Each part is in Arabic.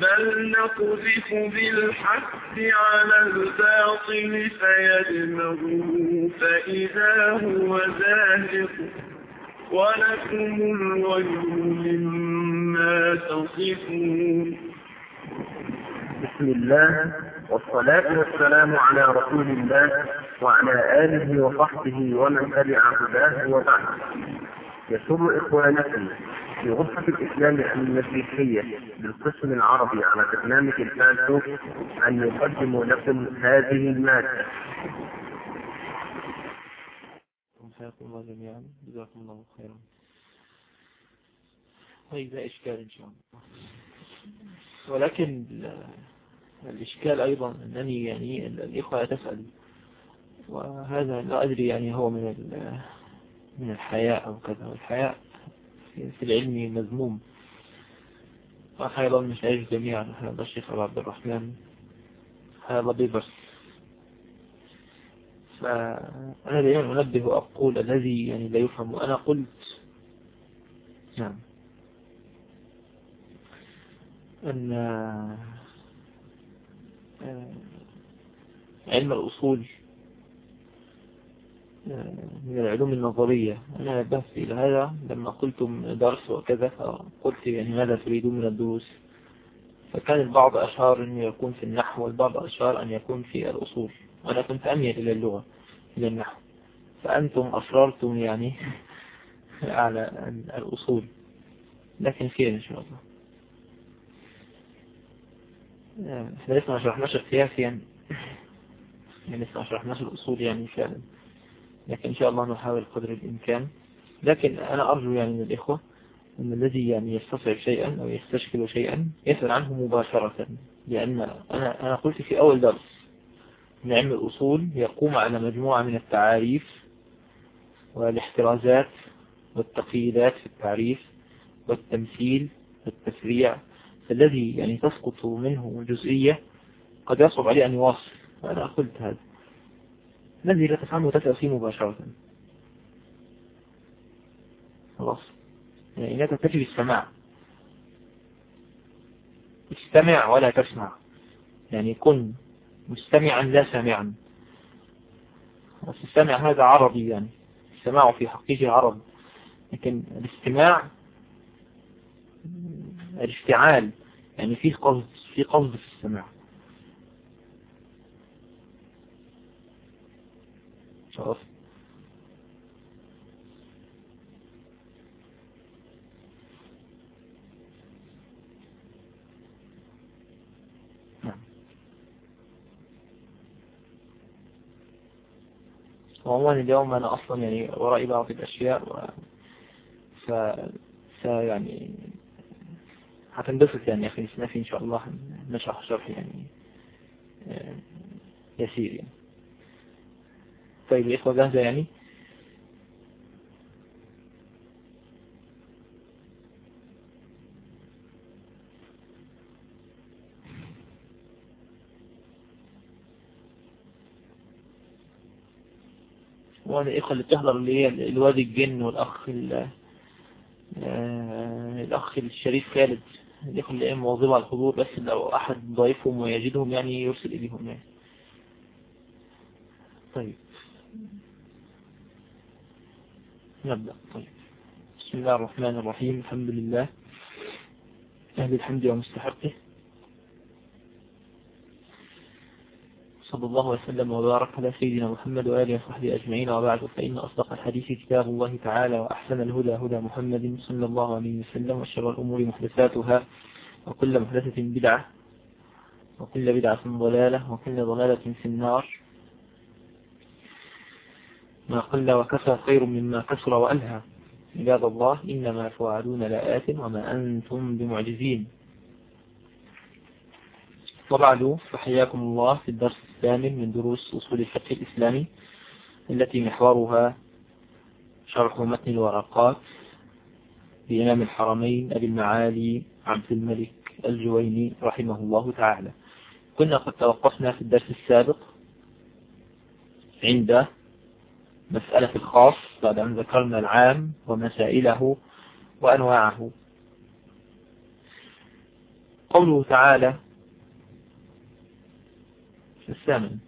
بل نقذف بالحق على الباطل فيدمغه فإذا هو زاهق ولكم الويل مما تصفون بسم الله والصلاة والسلام على رسول الله وعلى آله وصحبه ومن تبع هداه وبعد يسر إخوانكم في غرفة الإسلام المسيحية بالقسم العربي على برنامج الفاسو أن يقدموا لكم هذه المادة. حياكم الله جميعا جزاكم الله خيرا. طيب لا إشكال إن شاء الله. ولكن الإشكال أيضا أنني يعني الإخوة تسأل وهذا لا أدري يعني هو من من الحياء أو كذا والحياء في العلم مذموم. وأيضا مش عارف جميعا هذا الشيخ عبد الرحمن. هذا بيبرس فأنا دائما أنبه وأقول الذي يعني لا يفهم. وأنا قلت. نعم. أن علم الأصول من العلوم النظرية. أنا نبهت إلى هذا لما قلتم درس وكذا فقلت يعني ماذا تريدون من الدروس؟ فكان البعض أشار أن يكون في النحو والبعض أشار أن يكون في الأصول. وأنا كنت أميل إلى اللغة إلى النحو. فأنتم أصررتم يعني على الأصول. لكن خير إن شاء الله. إحنا لسه ما شرحناش يعني. يعني لسه ما شرحناش الأصول يعني فعلا. لكن إن شاء الله نحاول قدر الإمكان. لكن أنا أرجو يعني من الإخوة أن الذي يعني يستصعب شيئا أو يستشكل شيئا يسأل عنه مباشرة. لأن أنا, أنا قلت في أول درس أن علم الأصول يقوم على مجموعة من التعاريف والاحترازات والتقييدات في التعريف والتمثيل والتفريع فالذي يعني تسقط منه جزئية قد يصعب عليه أن يواصل. وأنا قلت هذا. الذي لا تسأل فيه مباشرة؟ خلاص. يعني لا تكتفي بالسماع استمع ولا تسمع. يعني كن مستمعا لا سامعا. السمع هذا عربي يعني. السماع في حقيقة عرب لكن الاستماع الافتعال يعني في قصد في قصد في السماع. خلاص عموما اليوم أنا أصلا يعني ورائي بعض الأشياء و... ف... ف يعني هتنبسط يعني أخي نسنافي إن شاء الله نشرح شرح يعني يسير يعني. طيب الإخوة جاهزة يعني؟ وأنا الإخوة اللي بتحضر اللي هي الوادي الجن والأخ الأخ الشريف خالد. الإخوة اللي قام مواظبة على الحضور بس لو أحد ضيفهم ويجدهم يعني يرسل إليهم يعني. طيب. نبدأ. طيب. بسم الله الرحمن الرحيم. الحمد لله. أهل الحمد ومستحقه. صلى الله وسلم وبارك على سيدنا محمد وآله وصحبه أجمعين. وبعد فإن أصدق الحديث كتاب الله تعالى وأحسن الهدى هدى محمد صلى الله عليه وسلم وشر الأمور محدثاتها وكل محدثة بدعة وكل بدعة ضلالة وكل ضلالة في النار. ما قل وكفى خير مما كسر وألهى. عباد الله إنما توعدون لآت وما أنتم بمعجزين. وبعد فحياكم الله في الدرس الثامن من دروس أصول الفقه الإسلامي التي محورها شرح متن الورقات لإمام الحرمين أبي المعالي عبد الملك الجويني رحمه الله تعالى. كنا قد توقفنا في الدرس السابق عند مسألة الخاص بعد أن ذكرنا العام ومسائله وأنواعه. قوله تعالى الثامن؟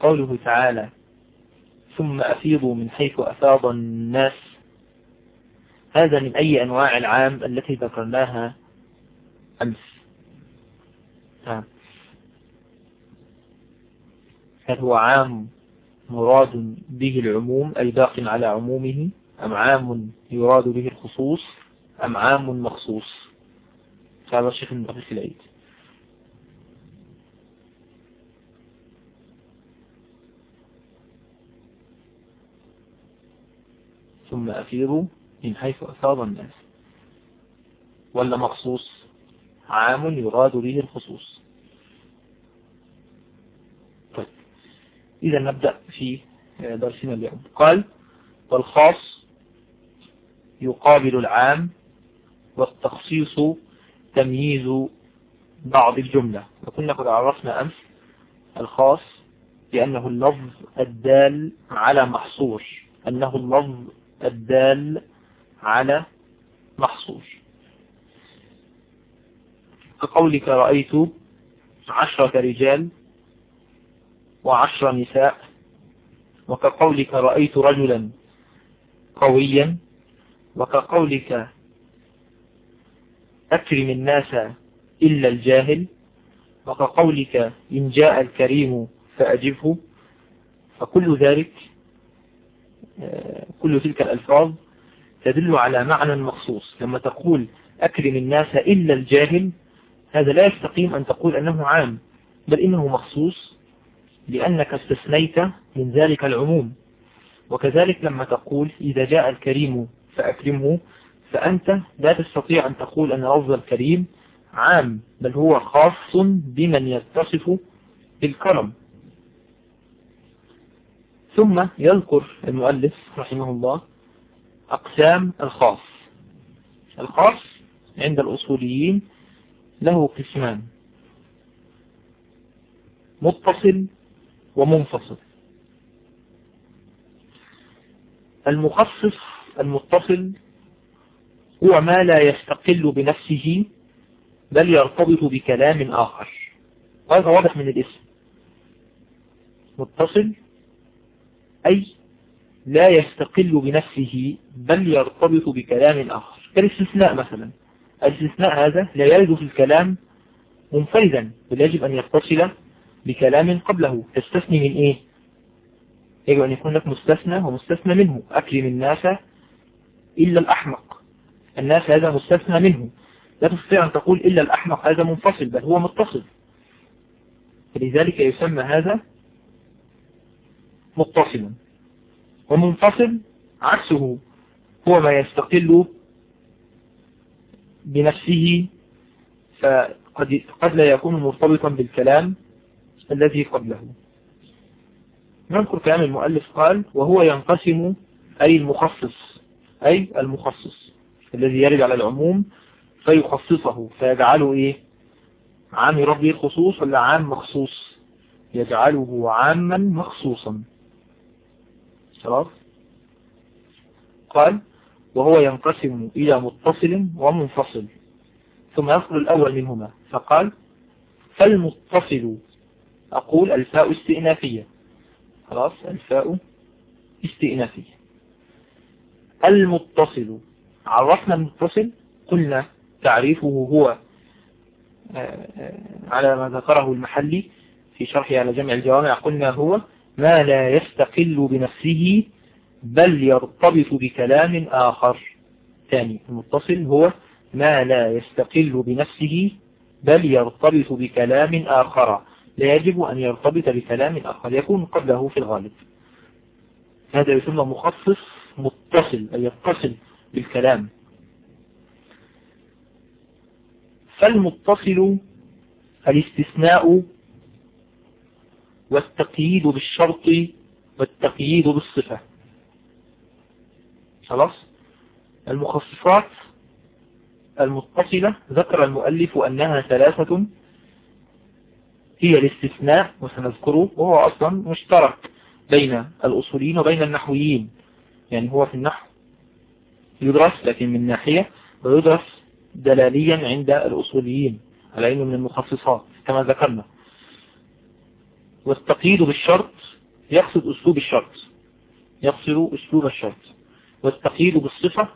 قوله تعالى ثم أفيضوا من حيث أفاض الناس. هذا من أي أنواع العام التي ذكرناها أمس؟ هل هو عام مراد به العموم أي باق على عمومه أم عام يراد به الخصوص أم عام مخصوص. هذا الشيخ المدرس العيد. ثم أفيضوا من حيث أفاض الناس. ولا مخصوص عام يراد به الخصوص طيب إذا نبدأ في درسنا اليوم. قال والخاص يقابل العام والتخصيص تمييز بعض الجملة. وكنا قد عرفنا أمس الخاص بأنه اللفظ الدال على محصور. أنه اللفظ الدال على محصور. كقولك رأيت عشرة رجال وعشر نساء. وكقولك رأيت رجلا قويا وكقولك أكرم الناس إلا الجاهل وكقولك إن جاء الكريم فأجبه. فكل ذلك كل تلك الألفاظ تدل على معنى مخصوص. لما تقول أكرم الناس إلا الجاهل هذا لا يستقيم أن تقول أنه عام بل إنه مخصوص. لأنك استثنيت من ذلك العموم. وكذلك لما تقول إذا جاء الكريم فأكرمه فأنت لا تستطيع أن تقول أن لفظ الكريم عام بل هو خاص بمن يتصف بالكرم. ثم يذكر المؤلف رحمه الله أقسام الخاص. الخاص عند الأصوليين له قسمان. متصل ومنفصل. المخصص المتصل هو ما لا يستقل بنفسه بل يرتبط بكلام آخر. وهذا واضح من الاسم. متصل أي لا يستقل بنفسه بل يرتبط بكلام آخر. كالاستثناء مثلا. الاستثناء هذا لا يرد في الكلام منفردا بل يجب أن يتصل بكلام قبله. تستثني من إيه؟ يجب أن يكون لك مستثنى ومستثنى منه. أكرم الناس إلا الأحمق. الناس هذا مستثنى منه. لا تستطيع أن تقول إلا الأحمق هذا منفصل بل هو متصل. فلذلك يسمى هذا متصلا ومنفصل عكسه. هو ما يستقل بنفسه فقد قد لا يكون مرتبطا بالكلام الذي قبله. نذكر كلام المؤلف قال وهو ينقسم أي المخصص أي المخصص الذي يرد على العموم فيخصصه. فيجعله إيه؟ عام ربي الخصوص ولا عام مخصوص؟ يجعله عاما مخصوصا. خلاص؟ قال وهو ينقسم إلى متصل ومنفصل. ثم يذكر الأول منهما. فقال فالمتصل أقول الفاء استئنافية. خلاص الفاء استئنافية. المتصل. عرفنا المتصل؟ قلنا تعريفه هو على ما ذكره المحلي في شرحه على جمع الجوامع قلنا هو ما لا يستقل بنفسه بل يرتبط بكلام آخر. ثاني المتصل هو ما لا يستقل بنفسه بل يرتبط بكلام آخر. لا يجب أن يرتبط بكلام آخر يكون قبله في الغالب. هذا يسمى مخصص متصل أي يتصل بالكلام. فالمتصل الاستثناء والتقييد بالشرط والتقييد بالصفة. خلاص؟ المخصصات المتصلة ذكر المؤلف أنها ثلاثة هي الاستثناء وسنذكره وهو أصلا مشترك بين الأصوليين وبين النحويين. يعني هو في النحو يدرس لكن من ناحية ويدرس دلاليا عند الأصوليين على أنه من المخصصات كما ذكرنا. والتقييد بالشرط يقصد أسلوب الشرط. يقصد أسلوب الشرط. والتقييد بالصفة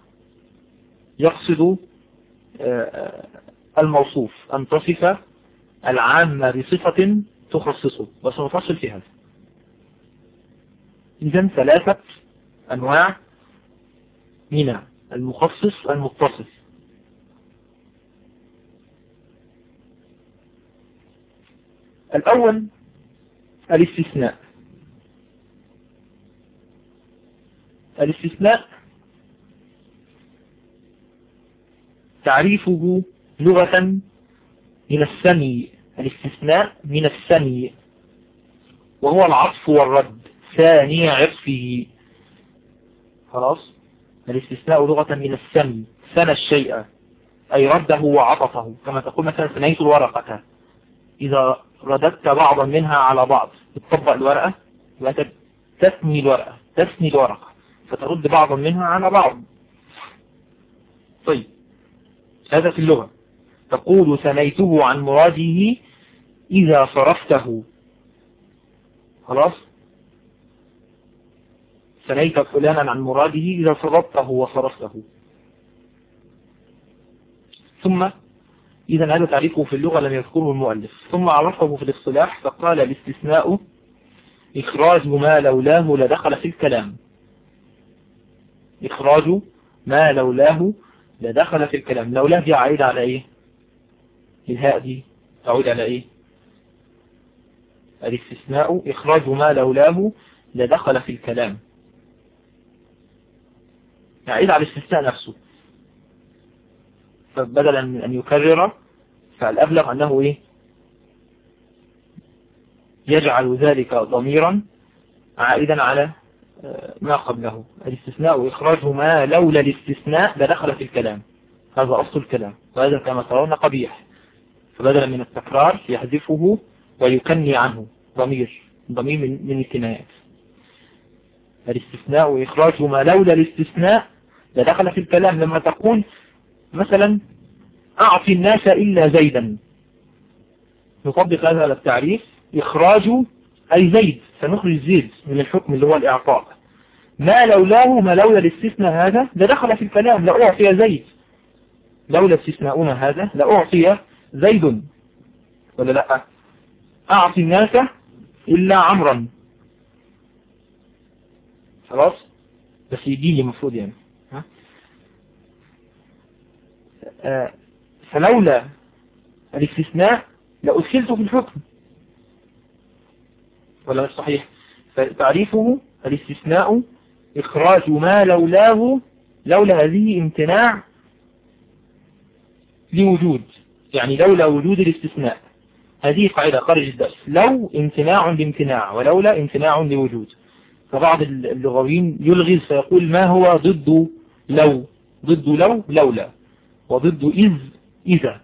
يقصد الموصوف أن تصف العامة بصفة تخصصه وسنفصل في هذا. إذا ثلاثة أنواع من المخصص المتصف الأول الاستثناء. الاستثناء تعريفه لغة من السمي الاستثناء من السمي وهو العطف والرد ثاني عطفه. خلاص؟ الاستثناء لغة من السمي سنى الشيء أي رده وعطفه. كما تقول مثلا سنيت الورقة. إذا رددت بعضا منها على بعض تطبق الورقة؟ وأنت تثني الورقة تثني الورقة فترد بعضا منها على بعض. طيب هذا في اللغة. تقول ثنيته عن مراده إذا صرفته. خلاص؟ ثنيت فلانا عن مراده إذا صرفته وصرفته. ثم إذا هذا تعريفه في اللغة لم يذكره المؤلف. ثم عرفه في الاصطلاح فقال الاستثناء إخراج ما لولاه لدخل في الكلام. إخراج ما لولاه لدخل في الكلام. لولاه دي عائدة على إيه؟ الهاء دي تعود على إيه؟ الاستثناء إخراج ما لولاه لدخل في الكلام. يعيد على الاستثناء نفسه. فبدلا من أن يكرر فالأبلغ أنه إيه؟ يجعل ذلك ضميرا عائدا على ما قبله. الاستثناء وإخراج ما لولا الاستثناء لدخل في الكلام. هذا أصل الكلام. وهذا كما ترون قبيح. فبدلا من التكرار يحذفه ويكني عنه. ضمير. ضمير من, من الكنايات. الاستثناء وإخراج ما لولا الاستثناء لدخل في الكلام. لما تقول مثلا أعطي الناس إلا زيدا. نطبق هذا التعريف. إخراج أي زيد. سنخرج زيد من الحكم اللي هو الإعطاء. ما لولاه ما لولا الاستثناء هذا لدخل في الكلام. لأعطي زيد. لولا استثناؤنا هذا لأعطي زيد. ولا لا؟ أعطي الناس إلا عمرا. خلاص؟ بس يجي لي مفروض يعني. ها؟ آه فلولا الاستثناء لأدخلت في الحكم. ولا مش صحيح؟ فتعريفه الاستثناء إخراج ما لولاه لولا هذه امتناع لوجود. يعني لولا وجود الاستثناء. هذه قاعدة خارج الدرس. لو امتناع لامتناع ولولا امتناع لوجود. فبعض اللغويين يلغي فيقول ما هو ضد لو؟ ضد لو لولا. وضد إذ إذا.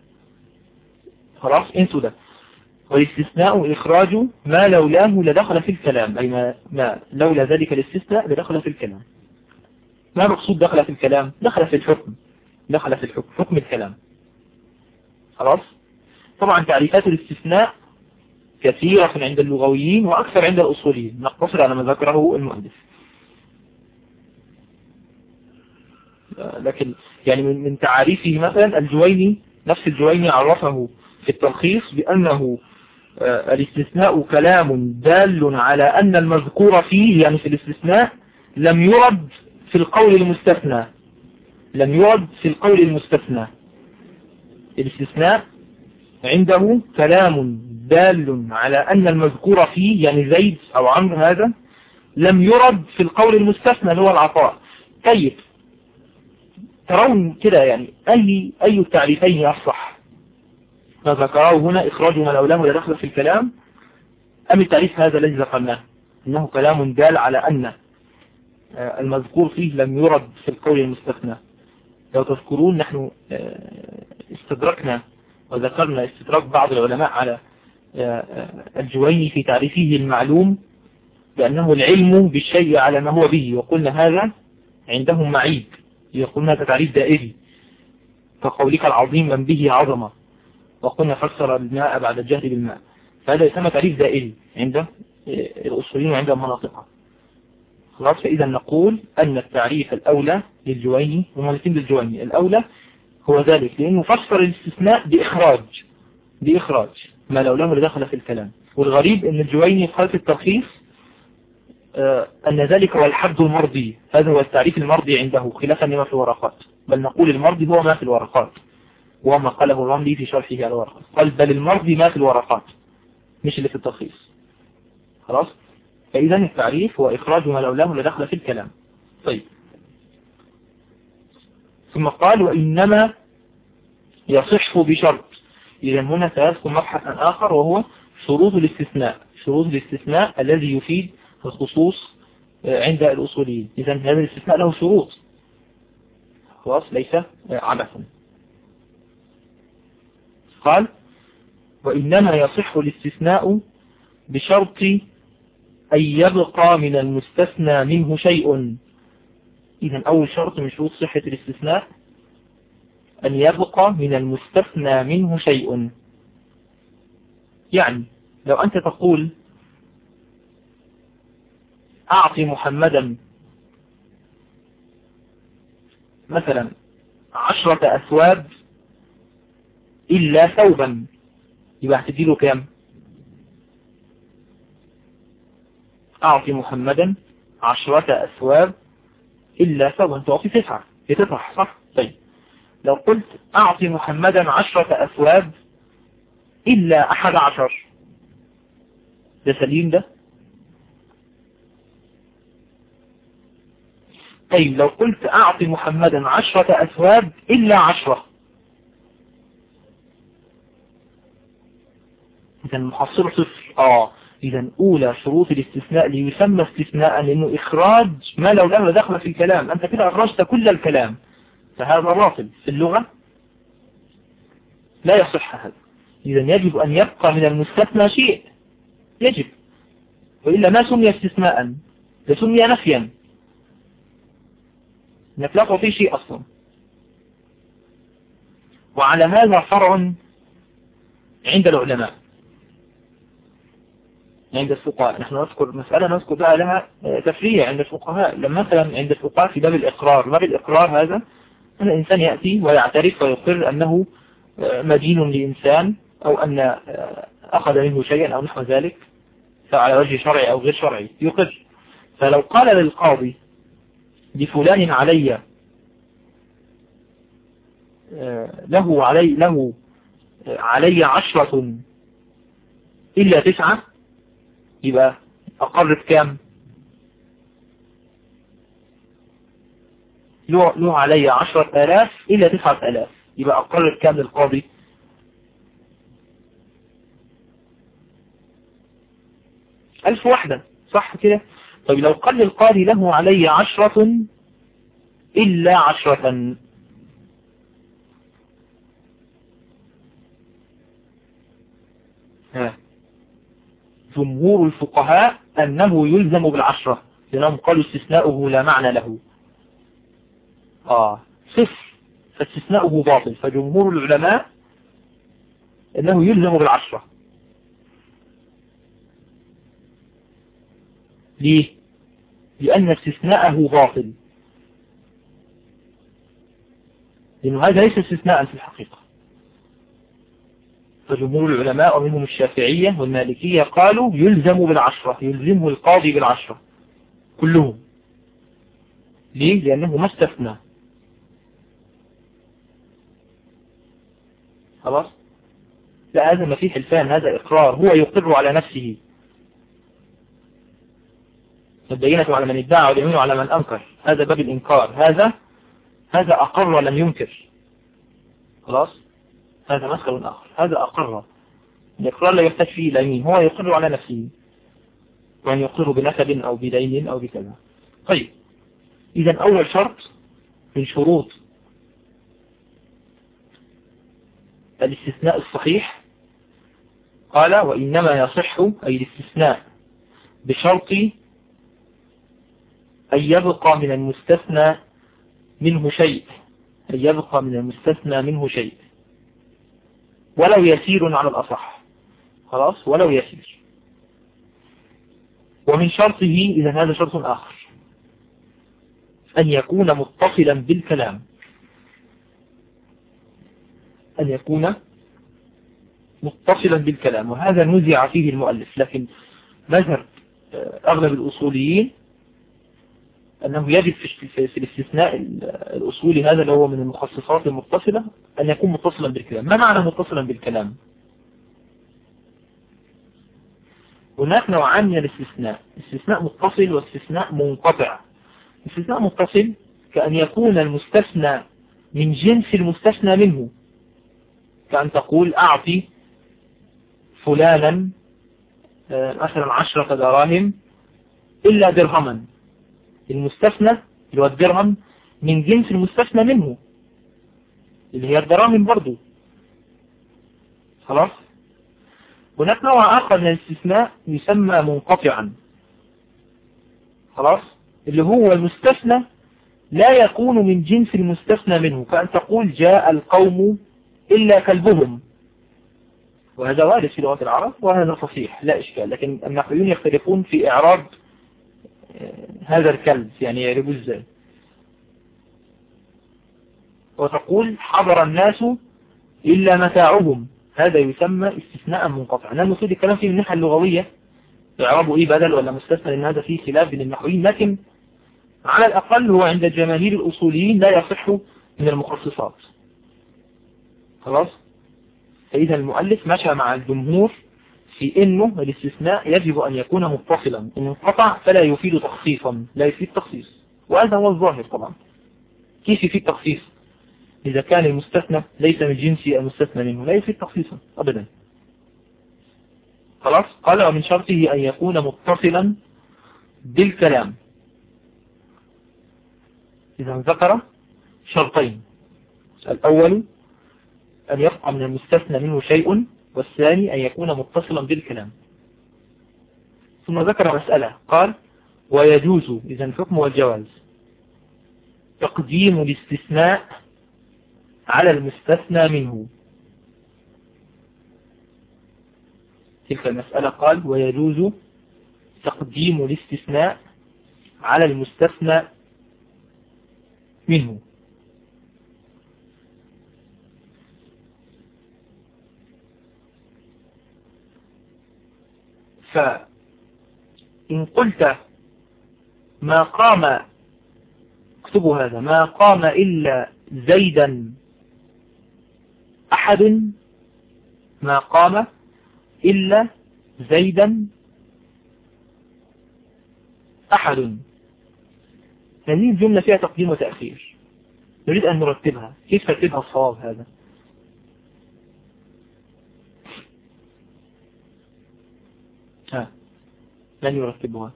خلاص؟ انسوا ده. والاستثناء إخراج ما لولاه لدخل في الكلام. أي ما, ما لولا ذلك الاستثناء لدخل في الكلام. ما مقصود دخل في الكلام؟ دخل في الحكم. دخل في الحكم حكم الكلام. خلاص؟ طبعا تعريفات الاستثناء كثيرة عند اللغويين وأكثر عند الأصوليين. نقتصر على ما ذكره المؤلف لكن يعني من تعاريفه مثلا الجويني نفس الجويني عرفه في التلخيص بأنه الاستثناء كلام دال على أن المذكور فيه يعني في الاستثناء لم يرد في القول المستثنى. لم يرد في القول المستثنى. الاستثناء عنده كلام دال على أن المذكور فيه يعني زيد أو عمرو هذا لم يرد في القول المستثنى اللي هو العطاء. طيب ترون كده يعني أي أي التعريفين يصح ما ذكره هنا إخراج ما لولاه يدخل في الكلام؟ أم التعريف هذا الذي ذكرناه؟ إنه كلام دال على أن المذكور فيه لم يرد في القول المستثنى. لو تذكرون نحن استدركنا وذكرنا استدراك بعض العلماء على الجويني في تعريفه المعلوم بأنه العلم بالشيء على ما هو به وقلنا هذا عندهم معيب يقولون هذا تعريف دائري كقولك العظيم من به عظمة وقلنا فسر الماء بعد الجهل بالماء فهذا يسمى تعريف دائري عند الأصولين وعند المناطق. خلاص؟ فإذا نقول أن التعريف الأولى للجويني ومالتين للجويني الأولى هو ذلك لأنه فسر الاستثناء بإخراج بإخراج ما لو لم دخل في الكلام. والغريب أن الجويني في الترخيص آه، أن ذلك هو الحد المرضي. هذا هو التعريف المرضي عنده خلافا لما في الورقات. بل نقول المرضي هو ما في الورقات وهو ما قاله الرملي في شرحه على الورقات. قال بل المرضي ما في الورقات مش اللي في الترخيص خلاص؟ فإذا التعريف هو إخراج ما لولاه لدخل في الكلام. طيب. ثم قال وإنما يصح بشرط. إذا هنا سيذكر مبحثا آخر وهو شروط الاستثناء. شروط الاستثناء الذي يفيد الخصوص عند الأصوليين. إذا هذا الاستثناء له شروط. خلاص ليس عبثا. قال وإنما يصح الاستثناء بشرط أن يبقى من المستثنى منه شيء. إذا أول شرط من شروط صحة الاستثناء أن يبقى من المستثنى منه شيء. يعني لو أنت تقول أعطي محمدا مثلا عشرة أثواب إلا ثوبا يبقى هتديله كام؟ أعطي محمدا عشرة أثواب إلا ثوبا تعطي تسعة. تطرح صح؟ طيب. لو قلت أعطي محمدا عشرة أثواب إلا أحد عشر. ده سليم ده؟ طيب لو قلت أعطي محمدا عشرة أثواب إلا عشرة. إذا المحصل صفر. آه. إذا أولى شروط الاستثناء ليسمى استثناء لأنه إخراج ما لو لم دخل في الكلام. أنت كده أخرجت كل الكلام. فهذا باطل في اللغة لا يصح هذا. إذا يجب أن يبقى من المستثنى شيء. يجب. وإلا ما سمي استثناء؟ لسمي نفيا. نطلقه في شيء أصلا. وعلى هذا فرع عند العلماء. عند الفقهاء. نحن نذكر مسألة نذكر بقى لها تفريع عند الفقهاء. لما مثلا عند الفقهاء في باب الإقرار باب الإقرار هذا أن الإنسان يأتي ويعترف ويقر أنه مدين لإنسان أو أن أخذ منه شيئا أو نحو ذلك على وجه شرعي أو غير شرعي يقر. فلو قال للقاضي لفلان علي له علي له علي عشرة إلا تسعة يبقى أقر بكام؟ له, علي عشرة آلاف إلا تسعة آلاف. يبقى أقر بكام للقاضي؟ ألف واحدة. صح كده؟ طيب لو قال القاضي له علي عشرة إلا عشرة. ها. جمهور الفقهاء أنه يلزم بالعشرة لأنهم قالوا استثناؤه لا معنى له. آه صفر فاستثناؤه باطل. فجمهور العلماء أنه يلزم بالعشرة. ليه؟ لأن استثناءه باطل. لأنه هذا ليس استثناء في الحقيقة. فجمهور العلماء ومنهم الشافعية والمالكية قالوا يلزم بالعشرة يلزمه القاضي بالعشرة كلهم. ليه؟ لأنه ما استثنى. خلاص؟ لا هذا ما فيه حلفان هذا إقرار. هو يقر على نفسه. البينة على من ادعى واليمين على من أنكر. هذا باب الإنكار. هذا هذا أقر ولم ينكر. خلاص؟ هذا مسألة آخر. هذا أقر. الإقرار لا يحتاج فيه اليمين هو يقر على نفسه. وأن يقر بنسب أو بدين أو بكذا. طيب. إذا أول شرط من شروط الاستثناء الصحيح قال وإنما يصح أي الاستثناء بشرط أن يبقى من المستثنى منه شيء. أن يبقى من المستثنى منه شيء. ولو يسير على الأصح. خلاص؟ ولو يسير. ومن شرطه إذا هذا شرط آخر أن يكون متصلا بالكلام. أن يكون متصلا بالكلام. وهذا نزع فيه المؤلف لكن مذهب آه، أغلب الأصوليين أنه يجب في الاستثناء الأصولي هذا اللي هو من المخصصات المتصلة أن يكون متصلا بالكلام. ما معنى متصلا بالكلام؟ هناك نوعان من الاستثناء. استثناء متصل واستثناء منقطع. استثناء متصل كأن يكون المستثنى من جنس المستثنى منه. كأن تقول أعطي فلانا آه، مثلا عشرة دراهم إلا درهما. المستثنى اللي هو الدرهم من جنس المستثنى منه اللي هي الدراهم برضو. خلاص؟ هناك نوع آخر من الاستثناء يسمى منقطعا. خلاص؟ اللي هو المستثنى لا يكون من جنس المستثنى منه كأن تقول جاء القوم إلا كلبهم. وهذا وارد في لغة العرب وهذا صحيح لا إشكال لكن النحويون يختلفون في إعراب هذا الكلب يعني يعربوا إزاي؟ وتقول حضر الناس إلا متاعهم. هذا يسمى استثناء منقطع. أنا المفروض الكلام فيه من الناحية اللغوية. إعرابه إيه بدل ولا مستثنى لأن هذا فيه خلاف بين النحويين لكن على الأقل هو عند جماهير الأصوليين لا يصح من المخصصات. خلاص؟ فإذا المؤلف مشى مع الجمهور في إنه الاستثناء يجب أن يكون متصلا إن انقطع فلا يفيد تخصيصا لا يفيد تخصيص وهذا هو الظاهر طبعا. كيف يفيد تخصيص إذا كان المستثنى ليس من جنس المستثنى منه لا يفيد تخصيصا ابدا. خلاص؟ قال ومن شرطه أن يكون متصلا بالكلام. اذا ذكر شرطين. الأول أن يبقى من المستثنى منه شيء والثاني أن يكون متصلا بالكلام. ثم ذكر مسألة قال ويجوز إذا الحكم والجواز تقديم الاستثناء على المستثنى منه. تلك المسألة قال ويجوز تقديم الاستثناء على المستثنى منه. فإن قلت ما قام اكتبوا هذا ما قام إلا زيدا أحد ما قام إلا زيدا أحد. هذه الجملة فيها تقديم وتأخير. نريد أن نرتبها. كيف ترتبها الصواب هذا؟ ها. من يرتبها.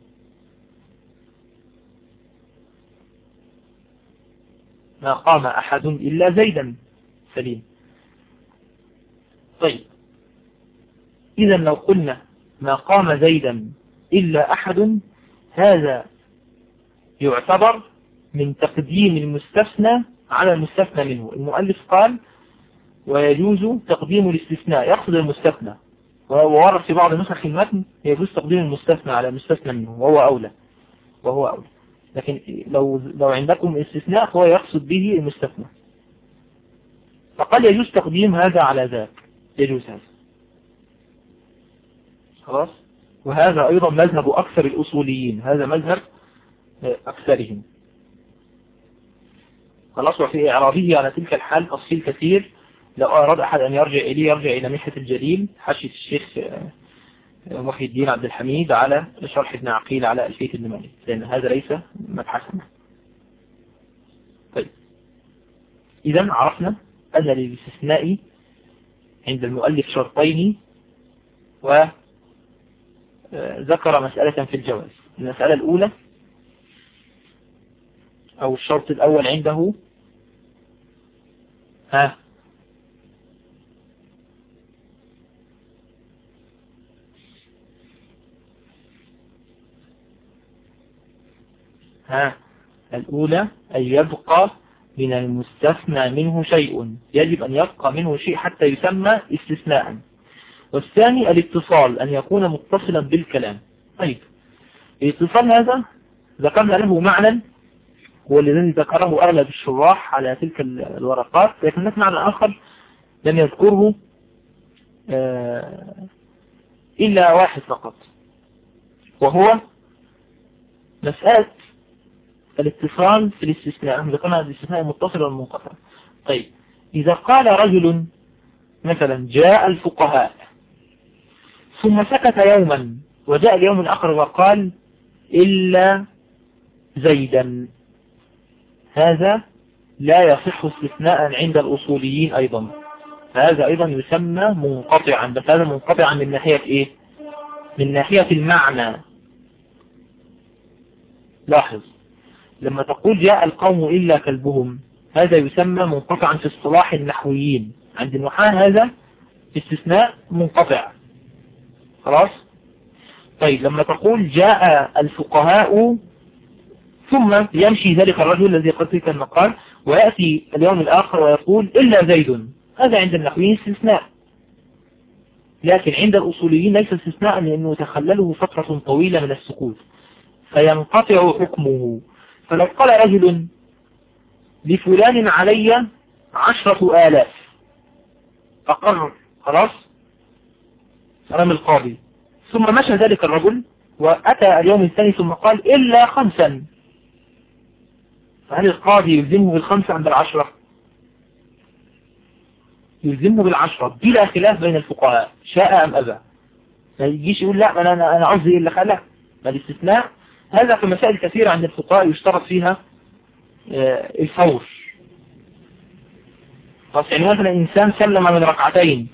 ما قام أحد إلا زيدا سليم. طيب. إذا لو قلنا ما قام زيدا إلا أحد هذا يعتبر من تقديم المستثنى على المستثنى منه. المؤلف قال ويجوز تقديم الاستثناء. يقصد المستثنى. وورد في بعض نسخ المتن يجوز تقديم المستثنى على المستثنى منه وهو أولى وهو أولى. لكن لو لو عندكم استثناء فهو يقصد به المستثنى. فقال يجوز تقديم هذا على ذاك. يجوز هذا. خلاص؟ وهذا أيضا مذهب أكثر الأصوليين. هذا مذهب أكثرهم. خلاص؟ وفي إعرابه على تلك الحال تفصيل كثير. لو أراد أحد أن يرجع إليه يرجع إلى منحة الجليل. حشية الشيخ آه، محي الدين عبد الحميد على شرح ابن عقيل على ألفية ابن مالك. لأن هذا ليس مبحثنا طيب. إذا عرفنا أن للاستثناء عند المؤلف شرطين وذكر آه، مسألة في الجواز. المسألة الأولى أو الشرط الأول عنده ها الأولى أن يبقى من المستثنى منه شيء. يجب أن يبقى منه شيء حتى يسمى استثناء. والثاني الاتصال أن يكون متصلا بالكلام. طيب الاتصال هذا ذكرنا له معنى هو الذي ذكره أغلب الشراح على تلك الورقات لكن هناك معنى آخر لم يذكره آه، إلا واحد فقط وهو مسألة الاتصال في الاستثناء ذكرنا الاستثناء المتصل والمنقطع. طيب إذا قال رجل مثلا جاء الفقهاء ثم سكت يوما وجاء اليوم الآخر وقال إلا زيدا. هذا لا يصح استثناء عند الأصوليين أيضا. هذا أيضا يسمى منقطعا بس هذا منقطعا من ناحية إيه؟ من ناحية المعنى. لاحظ. لما تقول جاء القوم إلا كلبهم هذا يسمى منقطعا في اصطلاح النحويين. عند النحاة هذا استثناء منقطع. خلاص؟ طيب لما تقول جاء الفقهاء ثم يمشي ذلك الرجل الذي قد تلك المقال ويأتي اليوم الآخر ويقول إلا زيد. هذا عند النحويين استثناء. لكن عند الأصوليين ليس استثناء لأنه تخلله فترة طويلة من السكوت فينقطع حكمه. فلو قال رجل لفلان علي عشرة آلاف. أقر خلاص أمام القاضي. ثم مشى ذلك الرجل وأتى اليوم الثاني ثم قال إلا خمسا. فهل القاضي يلزمه بالخمسة عند العشرة يلزمه بالعشرة بلا خلاف بين الفقهاء شاء أم أبى. ما يجيش يقول لا أنا أنا عزي إلا خلاف. ما الاستثناء هذا في مسائل كثيرة عند الفقهاء يشترط فيها آه، الفور. خلاص يعني مثلا إنسان سلم من ركعتين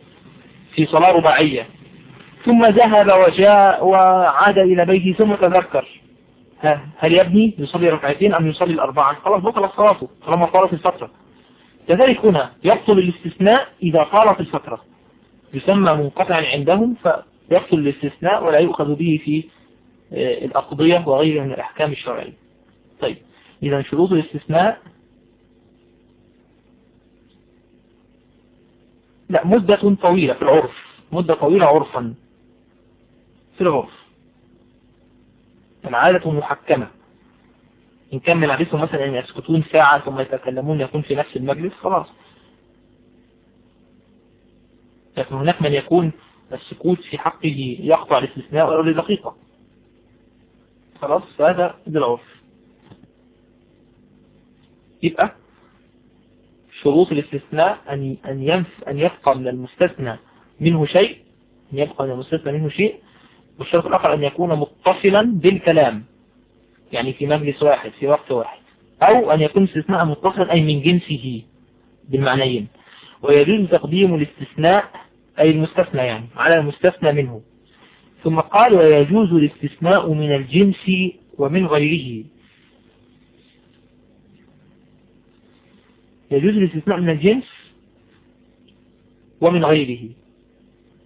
في صلاة رباعية ثم ذهب وجاء وعاد إلى بيته ثم تذكر. هل يبني يصلي ركعتين أم يصلي الأربعة؟ خلاص بطل صلاته طالما طالت الفترة. كذلك هنا يبطل الاستثناء إذا طالت الفترة. يسمى منقطعا عندهم فيبطل الاستثناء ولا يؤخذ به في الأقضية وغيرها من الأحكام الشرعية. طيب إذا شروط الاستثناء لا مدة طويلة في العرف مدة طويلة عرفا في العرف. العادة محكمة. إن كان من عادتهم مثلا أن يسكتون ساعة ثم يتكلمون يكون في نفس المجلس خلاص. لكن هناك من يكون السكوت في حقه يقطع الاستثناء ولو لدقيقة. خلاص فهذا بالعرف يبقى شروط الاستثناء أن أن ينف أن يبقى من المستثنى منه شيء أن يبقى من المستثنى منه شيء والشرط الآخر أن يكون متصلا بالكلام يعني في مجلس واحد في وقت واحد. أو أن يكون استثناء متصلا أي من جنسه بالمعنيين. ويجوز تقديم الاستثناء أي المستثنى يعني على المستثنى منه. ثم قال ويجوز الاستثناء من الجنس ومن غيره. يجوز الاستثناء من الجنس ومن غيره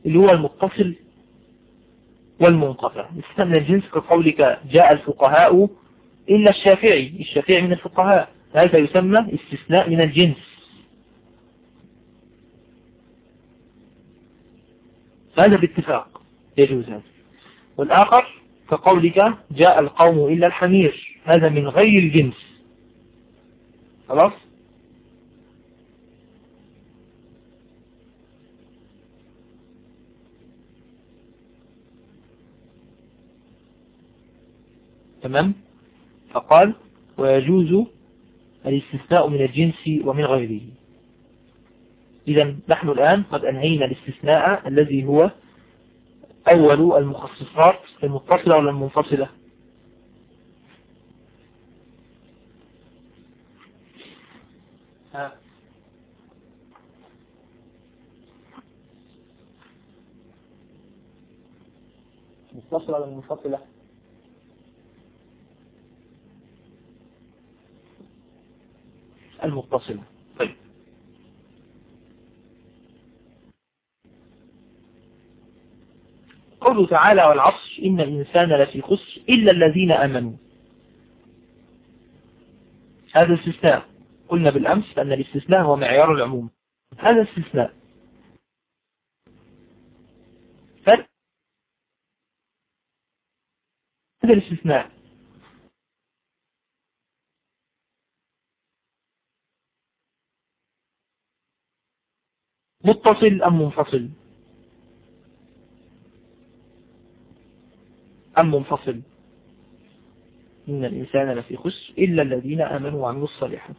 اللي هو المتصل والمنقطع. الاستثناء من الجنس كقولك جاء الفقهاء إلا الشافعي. الشافعي من الفقهاء. هذا يسمى استثناء من الجنس. هذا باتفاق. يجوز هذا. والآخر كقولك جاء القوم إلا الحمير. هذا من غير الجنس. خلاص؟ تمام؟ فقال ويجوز الاستثناء من الجنس ومن غيره. إذا نحن الآن قد أنهينا الاستثناء الذي هو أول المخصصات المتصلة ولا المنفصلة؟ ها متصلة ولا منفصلة؟ المتصلة طيب قوله تعالى والعصر إن الإنسان لفي خسر إلا الذين أمنوا. هذا استثناء. قلنا بالأمس أن الاستثناء هو معيار العموم. هذا استثناء. هذا الاستثناء. متصل أم منفصل؟ أم منفصل. إن الإنسان لفي خسر إلا الذين آمنوا وعملوا الصالحات.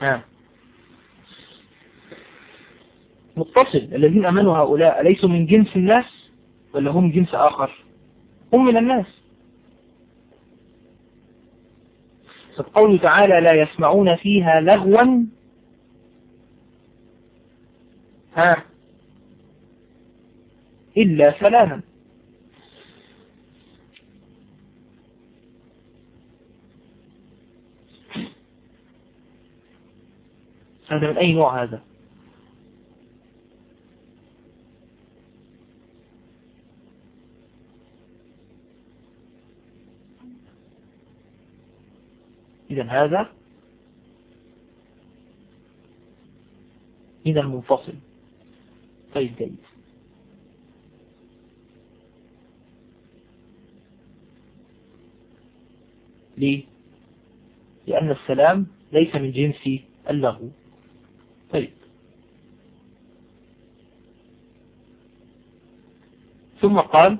ها متصل. الذين أمنوا هؤلاء ليسوا من جنس الناس ولا هم جنس آخر؟ هم من الناس. فقوله تعالى لا يسمعون فيها لغوا. ها. إلا سلاما. هذا من أي نوع هذا؟ إذا هذا من المنفصل. طيب جيد. ليه؟ لأن السلام ليس من جنس اللغو طيب. ثم قال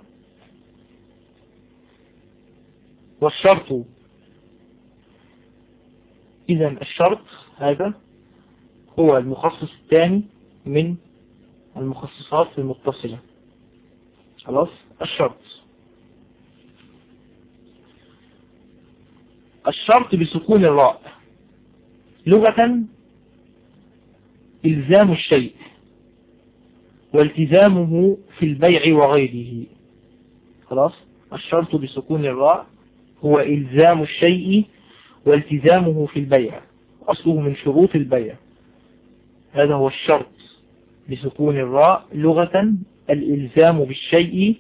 والشرط إذا الشرط هذا هو المخصص الثاني من المخصصات المتصلة. خلاص؟ الشرط. الشرط بسكون الراء. لغة إلزام الشيء والتزامه في البيع وغيره. خلاص؟ الشرط بسكون الراء هو إلزام الشيء والتزامه في البيع أصله من شروط البيع. هذا هو الشرط بسكون الراء. لغة الإلزام بالشيء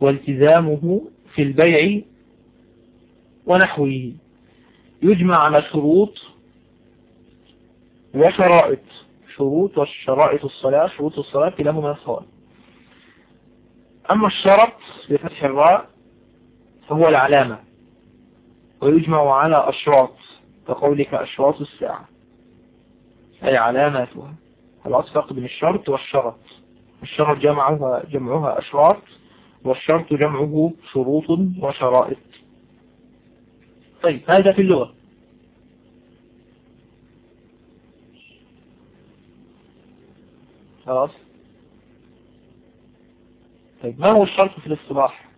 والتزامه في البيع ونحوه. يجمع على شروط وشرائط. شروط والشرائط الصلاة. شروط الصلاة كلاهما صلاة أما الشرط بفتح الراء فهو العلامة. ويجمع على أشراط كقولك أشراط الساعة. أي علاماتها. الأصفق بين الشرط والشرط. الشرط جمعها, جمعها أشراط والشرط جمعه شروط وشرائط. طيب هذا في اللغة. خلاص؟ طيب ما هو الشرط في الاصطلاح؟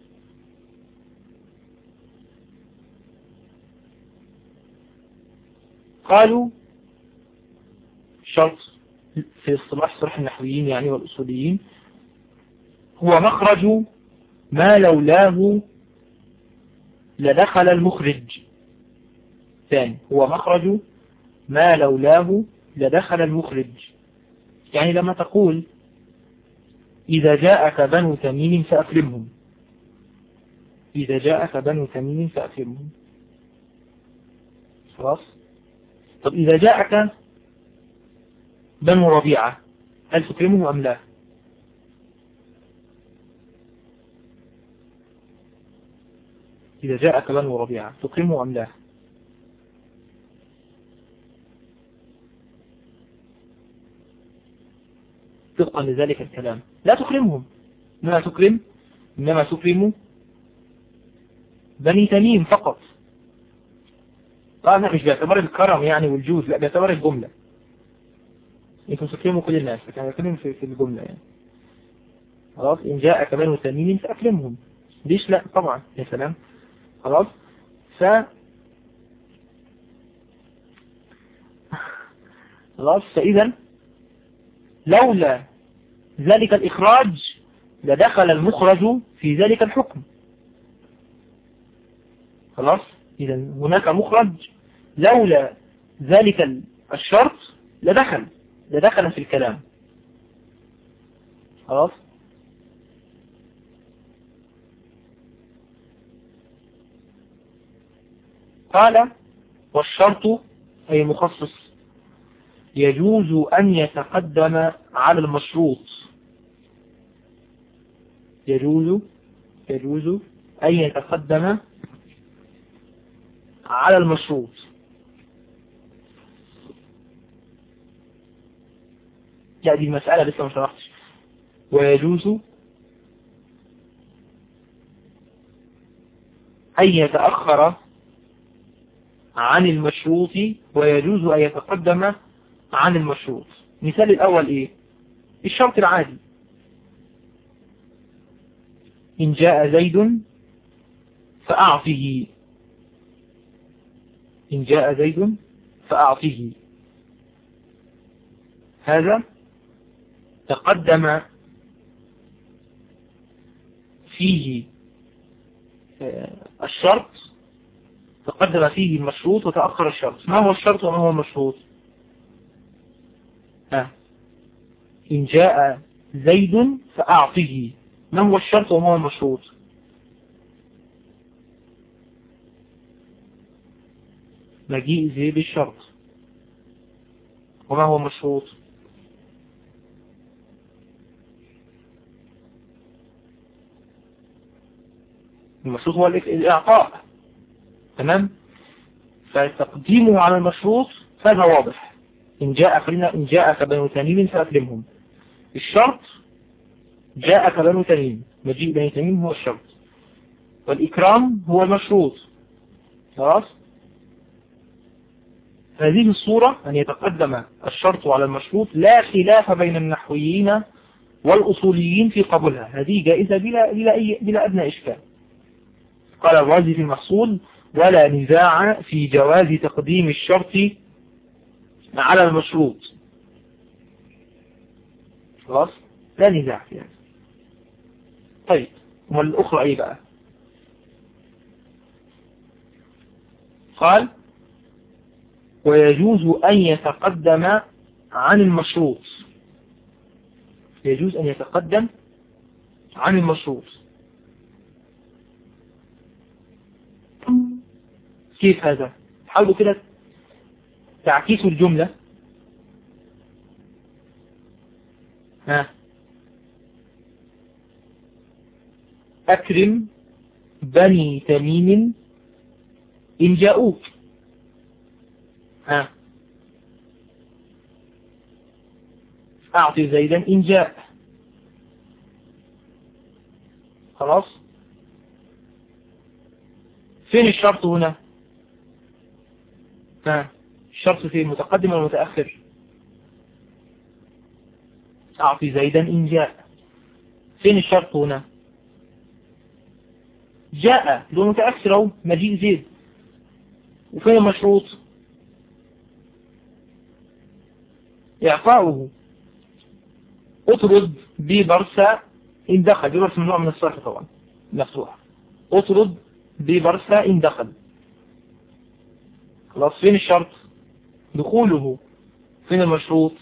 قالوا شرط في اصطلاح صرح النحويين يعني والأصوليين هو مخرج ما لولاه لدخل المخرج. ثاني هو مخرج ما لولاه لدخل المخرج. يعني لما تقول إذا جاءك بنو تميم فأكرمهم. إذا جاءك بنو تميم فأكرمهم. خلاص؟ طب إذا جاءك بنو ربيعة هل تكرمه أم لا؟ إذا جاءك بنو ربيعة تكرمه أم لا؟ طبقا لذلك الكلام. لا تكرمهم. إنما تكرم إنما تكرم بني تميم فقط. طبعا مش باعتبار الكرم يعني والجوز لا باعتبار الجملة. يمكن تكرموا كل الناس لكن يكرم في, في الجملة يعني. خلاص؟ إن جاء بنو تميم فأكرمهم. ليش لا؟ طبعا يا سلام. خلاص؟ ف خلاص فإذا لولا ذلك الإخراج لدخل المخرج في ذلك الحكم. خلاص؟ إذا هناك مخرج لولا ذلك الشرط لدخل لدخل في الكلام. خلاص؟ قال والشرط أي مخصص يجوز أن يتقدم على المشروط. يجوز يجوز أن يتقدم على المشروط. لا دي المسألة لسه ما شرحتش. ويجوز أن يتأخر عن المشروط ويجوز أن يتقدم عن المشروط. مثال الأول إيه؟ الشرط العادي. إن جاء زيد فأعطه. إن جاء زيد فأعطه. هذا تقدم فيه آه، الشرط تقدم فيه المشروط وتأخر الشرط. ما هو الشرط وما هو المشروط؟ ها إن جاء زيد فأعطه ما هو الشرط وما هو المشروط؟ مجيء زيد الشرط. وما هو المشروط؟ المشروط هو الإعطاء. تمام؟ فتقديمه على المشروط هذا واضح. إن جاء خلينا إن جاءك بنو تميم فأكرمهم. الشرط جاءك بنو تميم. مجيء بني تميم هو الشرط. والإكرام هو المشروط. خلاص؟ هذه الصورة أن يتقدم الشرط على المشروط لا خلاف بين النحويين والأصوليين في قبولها. هذه جائزة بلا, بلا, أي بلا أدنى إشكال. قال الرازي في المحصول ولا نزاع في جواز تقديم الشرط على المشروط. خلاص؟ لا نزاع في هذا طيب والأخرى أي بقى؟ قال ويجوز أن يتقدم عن المشروط. يجوز أن يتقدم عن المشروط. كيف هذا؟ حاولوا كده تعكيسوا الجملة. ها. أكرم بني تميم إن جاءوك. ها. أعطي زيدا إن جاء. خلاص؟ فين الشرط هنا؟ الشرط في المتقدم والمتأخر أعطي زيدا إن جاء. فين الشرط هنا؟ جاء لو متأخر أو مجيء زيد. وفين المشروط؟ إعطاؤه. اطرد ببرسا إن دخل. ببرسا ممنوع من الصرف طبعا. مفتوح. اطرد ببرسا إن دخل. خلاص فين الشرط؟ دخوله. فين المشروط؟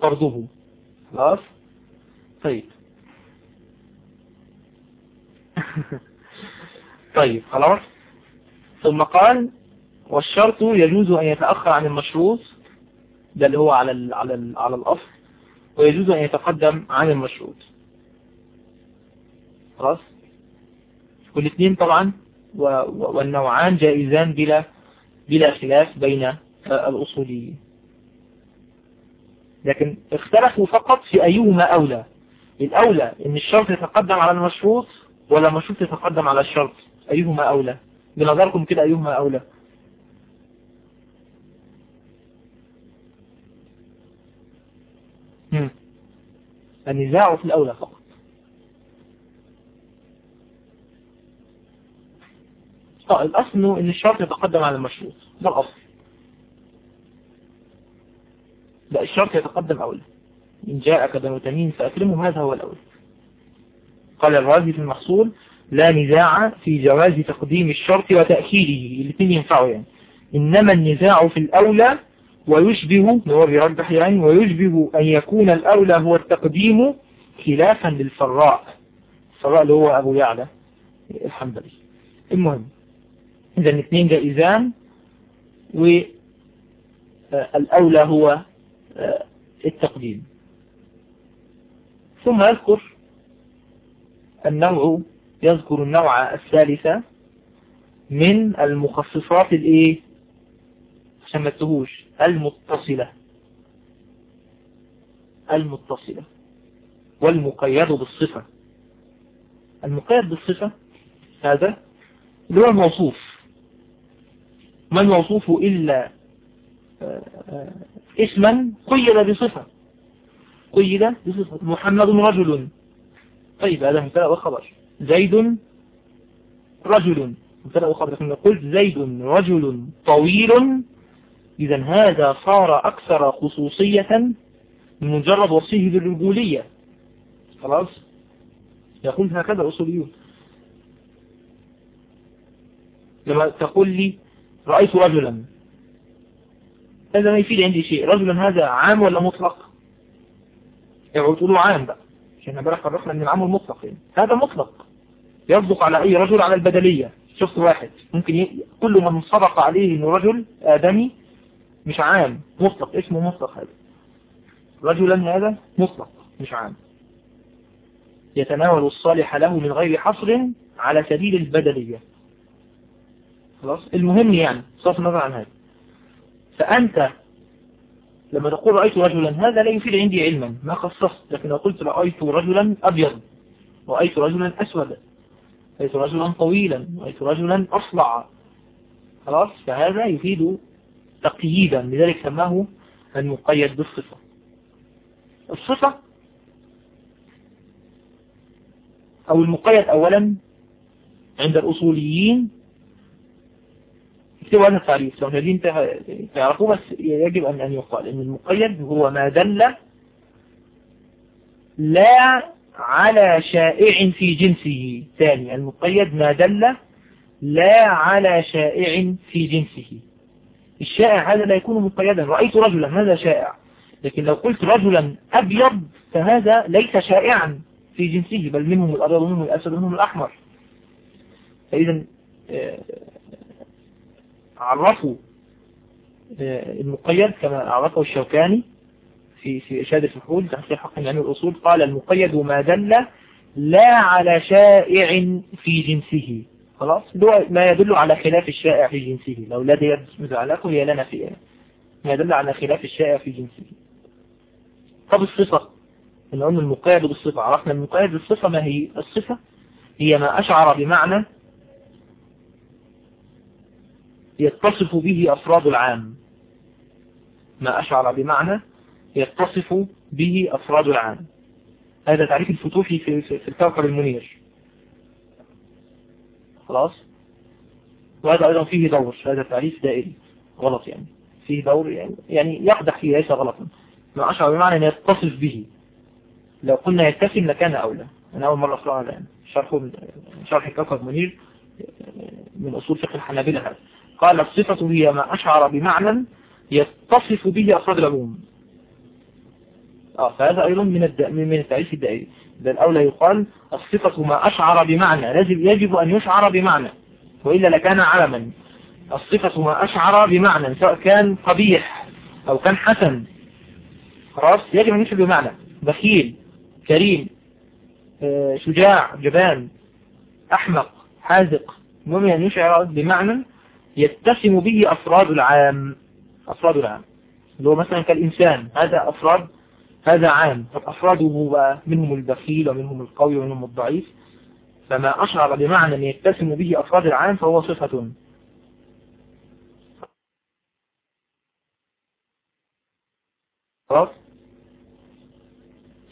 طرده. خلاص؟ طيب. طيب خلاص؟ ثم قال والشرط يجوز أن يتأخر عن المشروط ده اللي هو على ال على ال على الأصل ويجوز أن يتقدم عن المشروط. خلاص؟ والاثنين طبعا والنوعان جائزان بلا بلا خلاف بين الأصوليين. لكن اختلفوا فقط في أيهما أولى. الأولى إن الشرط يتقدم على المشروط ولا المشروط يتقدم على الشرط. أيهما أولى؟ بنظركم كده أيهما أولى. النزاع في الأولى فقط آه الأصل إنه إن الشرط يتقدم على المشروط ده الأصل. لا الشرط يتقدم أولى إن جاءك تميم فأكرمه هذا هو الأولى قال الرازي في المحصول لا نزاع في جواز تقديم الشرط وتأخيره الاثنين ينفعوا يعني. إنما النزاع في الأولى ويشبه هو بيرجح يعني ويشبه أن يكون الأولى هو التقديم خلافا للفراء. الفراء اللي هو أبو يعلى الحنبلي. المهم إذا الاثنين جائزان والأولى هو التقديم. ثم يذكر النوع يذكر النوع الثالث من المخصصات الإيه؟ عشان ما المتصلة. المتصلة. والمقيد بالصفة. المقيد بالصفة هذا اللي هو الموصوف. ما الموصوف إلا اسما قيد بصفة. قيد بصفة. محمد رجل. طيب هذا مثال وخبر زيد رجل. مثال وخبر لكن قلت زيد رجل طويل. إذا هذا صار أكثر خصوصية من مجرد وصفه بالرجولية. خلاص؟ يقول هكذا أصوليون. لما تقول لي رأيت رجلا. هذا ما يفيد عندي شيء. رجلا هذا عام ولا مطلق؟ يعني تقولوا عام بقى. عشان بقى فرقنا من العام والمطلق يعني. هذا مطلق. يصدق على أي رجل على البدلية. شفت واحد. ممكن ي... كل من صدق عليه إنه رجل آدمي مش عام. مطلق. اسمه مطلق هذا. رجلا هذا مطلق. مش عام. يتناول الصالح له من غير حصر على سبيل البدلية. خلاص؟ المهم يعني صرف النظر عن هذا. فأنت لما تقول رأيت رجلا هذا لا يفيد عندي علما ما خصصت لكن لو قلت رأيت رجلا أبيض رأيت رجلا أسود رأيت رجلا طويلا رأيت رجلا أصلع. خلاص؟ فهذا يفيد تقييدا لذلك سماه المقيد بالصفة. الصفة أو المقيد أولا عند الأصوليين هذا التعريف عايزين تعرفوه بس يجب أن أن يقال أن المقيد هو ما دل لا على شائع في جنسه. ثاني المقيد ما دل لا على شائع في جنسه. الشائع هذا لا يكون مقيدا. رأيت رجلا هذا شائع. لكن لو قلت رجلا أبيض فهذا ليس شائعا في جنسه بل منهم الأبيض ومنهم الأسود ومنهم الأحمر. فإذا عرفوا. المقيد كما عرفه الشوكاني في في إشادة الفحول تحصيل حق يعني الأصول قال المقيد ما دل لا على شائع في جنسه. خلاص؟ ما يدل على خلاف الشائع في جنسه. لو لدي مزعلاته هي لنا في ما يدل على خلاف الشائع في جنسه. طب الصفة. قلنا المقيد بالصفة عرفنا المقيد بالصفة ما هي؟ الصفة هي ما أشعر بمعنى يتصف به أفراد العام. ما أشعر بمعنى يتصف به أفراد العام. هذا تعريف الفتوحي في, في الكوكب المنير. خلاص؟ وهذا أيضا فيه دور. هذا تعريف دائري. غلط يعني. فيه دور يعني, يعني يقدح فيه ليس غلطا. ما أشعر بمعنى أن يتصف به. لو قلنا يتسم لكان أولى. أنا أول مرة أقرأها الآن. شرح شرح كوكب منير من أصول فقه الحنابلة. هذا قال الصفة هي ما أشعر بمعنى يتصف به أفراد العلوم آه فهذا أيضا من. من التعريف الدائري بل الأولى يقال الصفة ما أشعر بمعنى. لازم يجب أن يشعر بمعنى. وإلا لكان علما الصفة ما أشعر بمعنى سواء كان قبيح أو كان حسن. خلاص؟ يجب أن يشعر بمعنى. بخيل كريم آه شجاع جبان أحمق حازق. المهم أن يشعر بمعنى يتسم به أفراد العام. أفراد العام. اللي هو مثلا كالإنسان هذا أفراد هذا عام. أفراده بقى منهم البخيل ومنهم القوي ومنهم الضعيف. فما أشعر بمعنى يتسم به أفراد العام فهو صفة. خلاص؟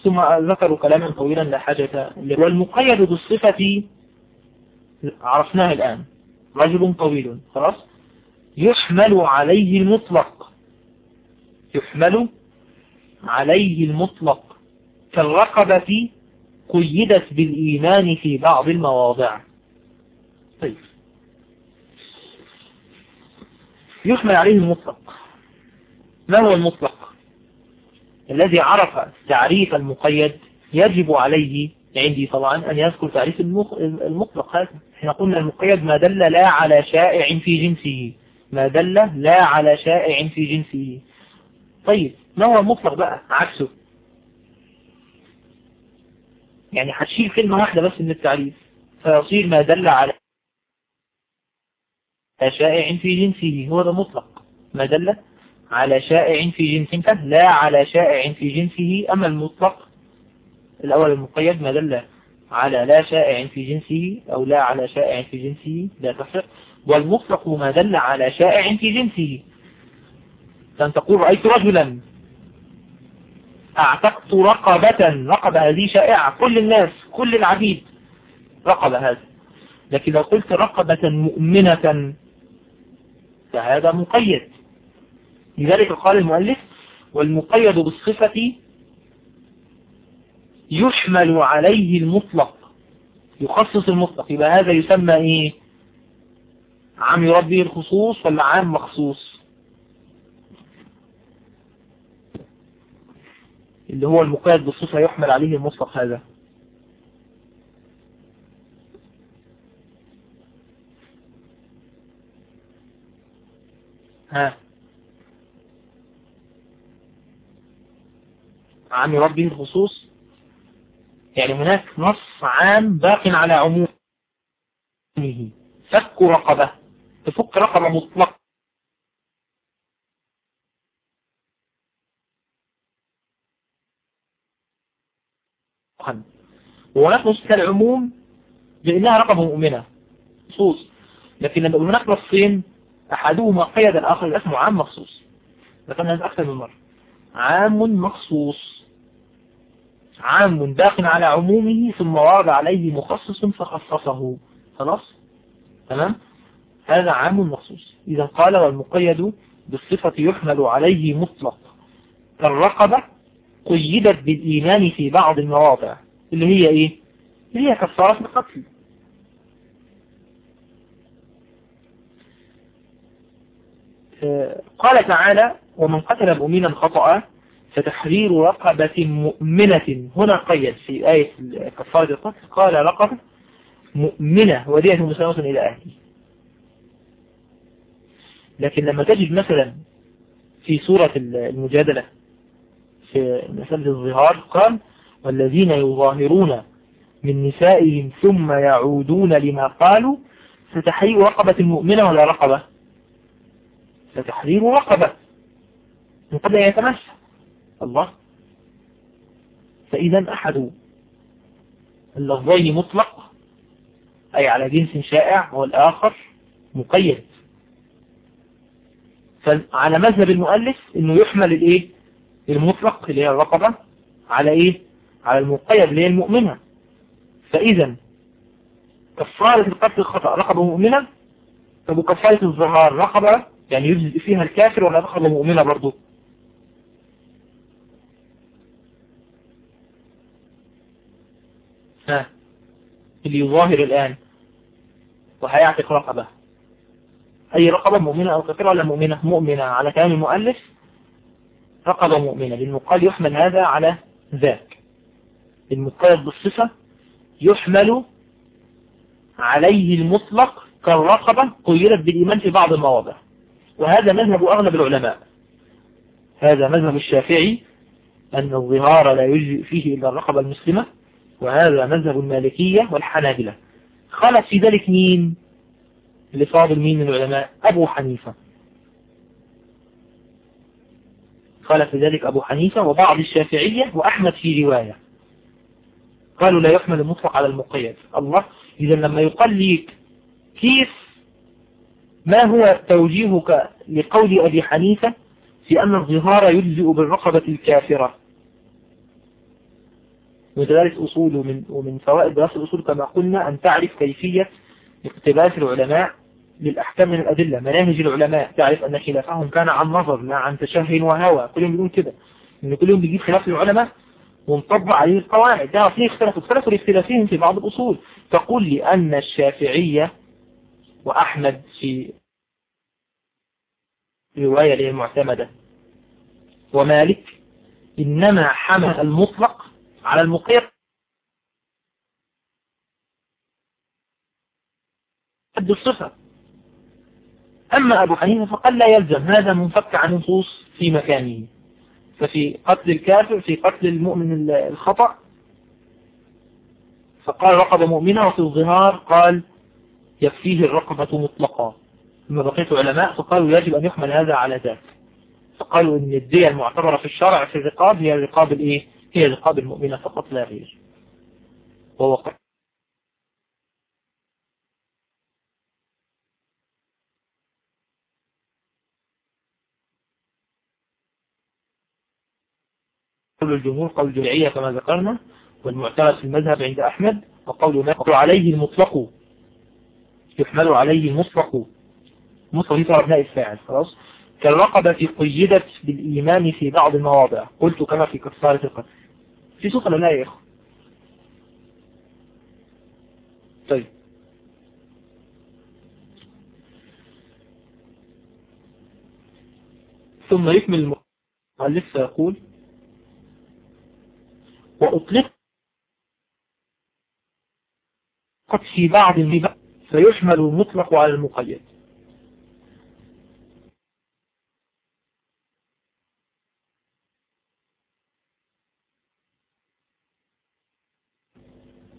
ثم ذكروا كلاما طويلا لا حاجة والمقيد بالصفة عرفناه الآن. رجل طويل. خلاص؟ يحمل عليه المطلق. يحمل عليه المطلق. كالرقبة قيدت بالإيمان في بعض المواضع. طيب. يحمل عليه المطلق. ما هو المطلق؟ الذي عرف تعريف المقيد يجب عليه عندي طبعا أن يذكر تعريف المطلق هذا. إحنا قلنا المقيد ما دل لا على شائع في جنسه. ما دل لا على شائع في جنسه. طيب ما هو المطلق بقى؟ عكسه. يعني هتشيل كلمة واحدة بس من التعريف. فيصير ما دل على شائع في جنسه. هو ده مطلق. ما دل على شائع في جنسه. لا على شائع في جنسه. أما المطلق الأول المقيد ما دل على لا شائع في جنسه أو لا على شائع في جنسه لا تفرق والمطلق ما دل على شائع في جنسه. فأن تقول رأيت رجلا. أعتقت رقبة رقبة هذه شائعة. كل الناس كل العبيد رقبة هذا. لكن لو قلت رقبة مؤمنة فهذا مقيد. لذلك قال المؤلف والمقيد بالصفة يحمل عليه المطلق يخصص المطلق. يبقى هذا يسمى إيه؟ عام يربي الخصوص ولا عام مخصوص؟ اللي هو المقيد بالصفة يحمل عليه المطلق هذا. ها. عام يربي الخصوص يعني هناك نص عام باق على عمومه. فك رقبة. تفك رقبة مطلقة. نص كالعموم بأنها رقبة مؤمنة. خصوص لكن لما هناك نصين أحدهما قيد الآخر اسمه عام مخصوص. ذكرنا هذا أكثر من مرة. عام مخصوص. عام داخل على عمومه ثم ورد عليه مخصص فخصصه. خلاص؟ تمام؟ هذا عام مخصوص. إذا قال والمقيد بالصفة يحمل عليه مطلق. الرقبة قيدت بالإيمان في بعض المواضع. اللي هي إيه؟ اللي هي كفارة القتل. قال تعالى ومن قتل مؤمنا خطأ فتحرير رقبة مؤمنة. هنا قيد في آية كفارة القتل قال رقبة مؤمنة ودية مسلمة إلى أهله لكن لما تجد مثلا في سورة المجادلة في مسألة الظهار قال والذين يظاهرون من نسائهم ثم يعودون لما قالوا فتحرير رقبة مؤمنة ولا رقبة؟ فتحرير رقبة. من قبل أن يتمسك الله. فإذا أحد اللفظين مطلق أي على جنس شائع والآخر مقيد. فعلى مذهب المؤلف إنه يحمل الإيه؟ المطلق اللي هي الرقبة على إيه؟ على المقيد اللي هي المؤمنة. فإذا كفارة القتل الخطأ رقبة مؤمنة. طب وكفارة الظهار رقبة؟ يعني يجزئ فيها الكافر ولا رقبة مؤمنة برضو؟ ها اللي يظاهر الآن. وهيعتق رقبة. أي رقبة مؤمنة أو كافرة ولا مؤمنة؟ مؤمنة. على كلام المؤلف رقبة مؤمنة. للمقال يحمل هذا على ذاك. المقيد بالصفة يحمل عليه المطلق كالرقبة قيلت بالإيمان في بعض المواضع. وهذا مذهب أغلب العلماء. هذا مذهب الشافعي أن الظهار لا يجزئ فيه إلا الرقبة المسلمة. وهذا مذهب المالكية والحنابلة. خلف في ذلك مين؟ لفاضل مين من العلماء؟ أبو حنيفة. قال في ذلك أبو حنيفة وبعض الشافعية وأحمد في رواية. قالوا لا يحمل المطلق على المقيد. الله إذا لما يقال ليك كيف ما هو توجيهك لقول أبي حنيفة؟ في أن الظهار يجزئ بالرقبة الكافرة. وتدرس أصول ومن, ومن فوائد دراسة الأصول كما قلنا أن تعرف كيفية اقتباس العلماء للأحكام من الأدلة. مناهج العلماء تعرف أن خلافهم كان عن نظر لا عن تشه وهوى. كل يوم بيقول كده. إن كل يوم بيجيب خلاف العلماء ونطبق عليه القواعد. تعرف ليه اختلفوا اختلفوا لاختلافهم في بعض الأصول. تقول لي أن الشافعية وأحمد في رواية له المعتمدة ومالك إنما حمل المطلق على المقيد حد الصفة. أما أبو حنيفة فقال لا يلزم هذا منفك عن نصوص في مكانه. ففي قتل الكافر في قتل المؤمن الخطأ. فقال رقبة مؤمنة وفي الظهار قال يكفيه الرقبة مطلقا. ثم بقيت علماء فقالوا يجب أن يحمل هذا على ذاك. فقالوا إن الدية المعتبرة في الشرع في الرقاب هي الرقاب الإيه؟ هي الرقاب المؤمنة فقط لا غير وهو قول الجمهور قول الجمعية كما ذكرنا والمعتمد في المذهب عند أحمد وقول ما عليه المطلق يحمل عليه المطلق. مطلق في أبناء الفاعل خلاص؟ كالرقبة قيدت بالإيمان في بعض المواضع. قلت كما في كفارة القتل. في صوت ولا لا يا إخوة؟ طيب. ثم يكمل المؤلف فيقول وأطلق قد في بعض فيحمل المطلق على المقيد.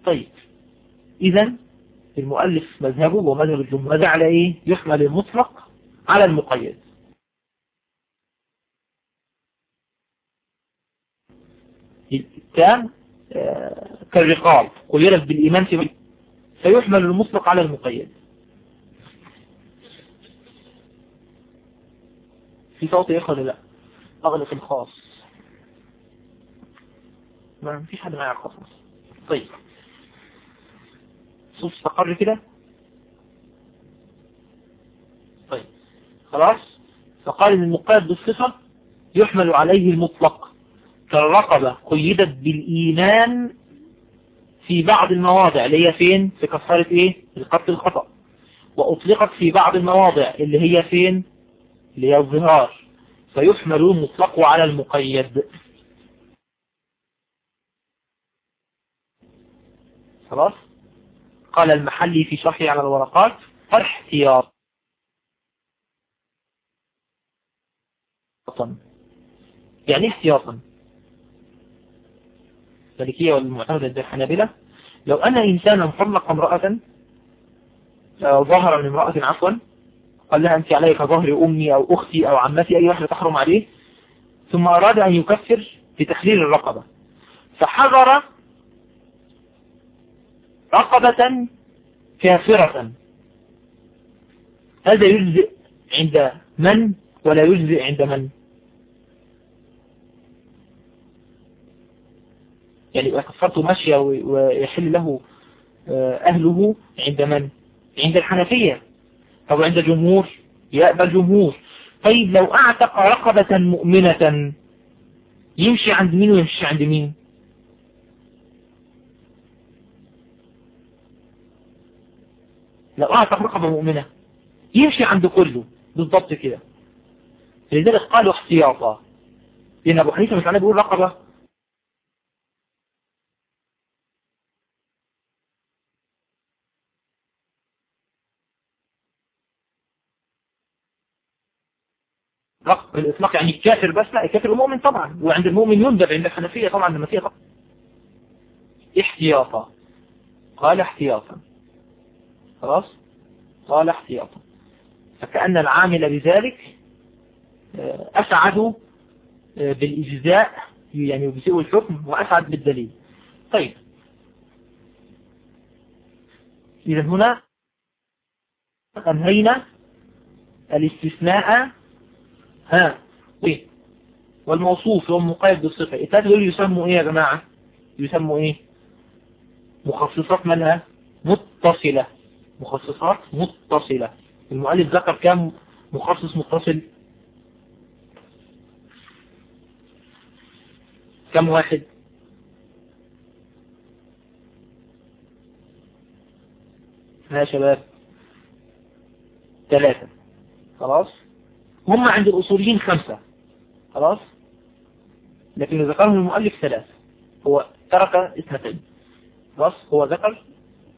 طيب. إذا المؤلف مذهبه ومذهب الجمهور على إيه؟ يحمل المطلق على المقيد. كان آه، كالرقاب قيلت بالإيمان في فيحمل المطلق على المقيد. في صوت يا لا؟ أغلق الخاص. ما فيش حد معي على الخاص. طيب. صوت استقر كده؟ طيب خلاص؟ فقال إن المقيد بالصفة يحمل عليه المطلق كالرقبة قيدت بالإيمان في بعض المواضع اللي هي فين؟ في كفارة إيه؟ القتل الخطأ. وأطلقت في بعض المواضع اللي هي فين؟ اللي هي الظهار. فيحمل المطلق على المقيد. خلاص؟ قال المحلي في شرحه على الورقات احتياط. يعني احتياطا. المالكية والمعتمدة الحنابلة لو أن إنسانا طلق امرأة آه، ظهر من امرأة عفوا قال لها أنت عليك ظهر أمي أو أختي أو عمتي أي واحدة تحرم عليه ثم أراد أن يكفر بتحليل الرقبة فحضر رقبة كافرة. هذا يجزئ عند من ولا يجزئ عند من؟ يعني كفرته ماشية ويحل له آه، أهله عند من؟ عند الحنفية أو عند جمهور يقبل جمهور طيب لو أعتق رقبة مؤمنة يمشي عند مين ويمشي عند مين؟ لو أعتق رقبة مؤمنة يمشي عند كله بالضبط كده. لذلك قالوا احتياطا. لأن أبو حنيفة مش بيقول رقبة. الإطلاق يعني الكافر بس لا الكافر المؤمن طبعا. وعند المؤمن يندب عند الحنفية طبعا لما فيها احتياطا. قال احتياطا. خلاص؟ قال احتياطا. فكأن العامل بذلك آه، أسعد آه، بالإجزاء يعني يجزئ الحكم وأسعد بالدليل. طيب. إذا هنا أنهينا الاستثناء. ها إيه والموصوف هو مقيد بالصفة. التالي دول يسموا إيه يا جماعة؟ يسموا إيه؟ مخصصات مالها متصلة. مخصصات متصلة. المؤلف ذكر كم مخصص متصل؟ كم واحد؟ ها شباب. ثلاثة. خلاص؟ هم عند الأصوليين خمسة. خلاص؟ لكن ذكرهم المؤلف ثلاثة. هو ترك اثنتين خلاص؟ هو ذكر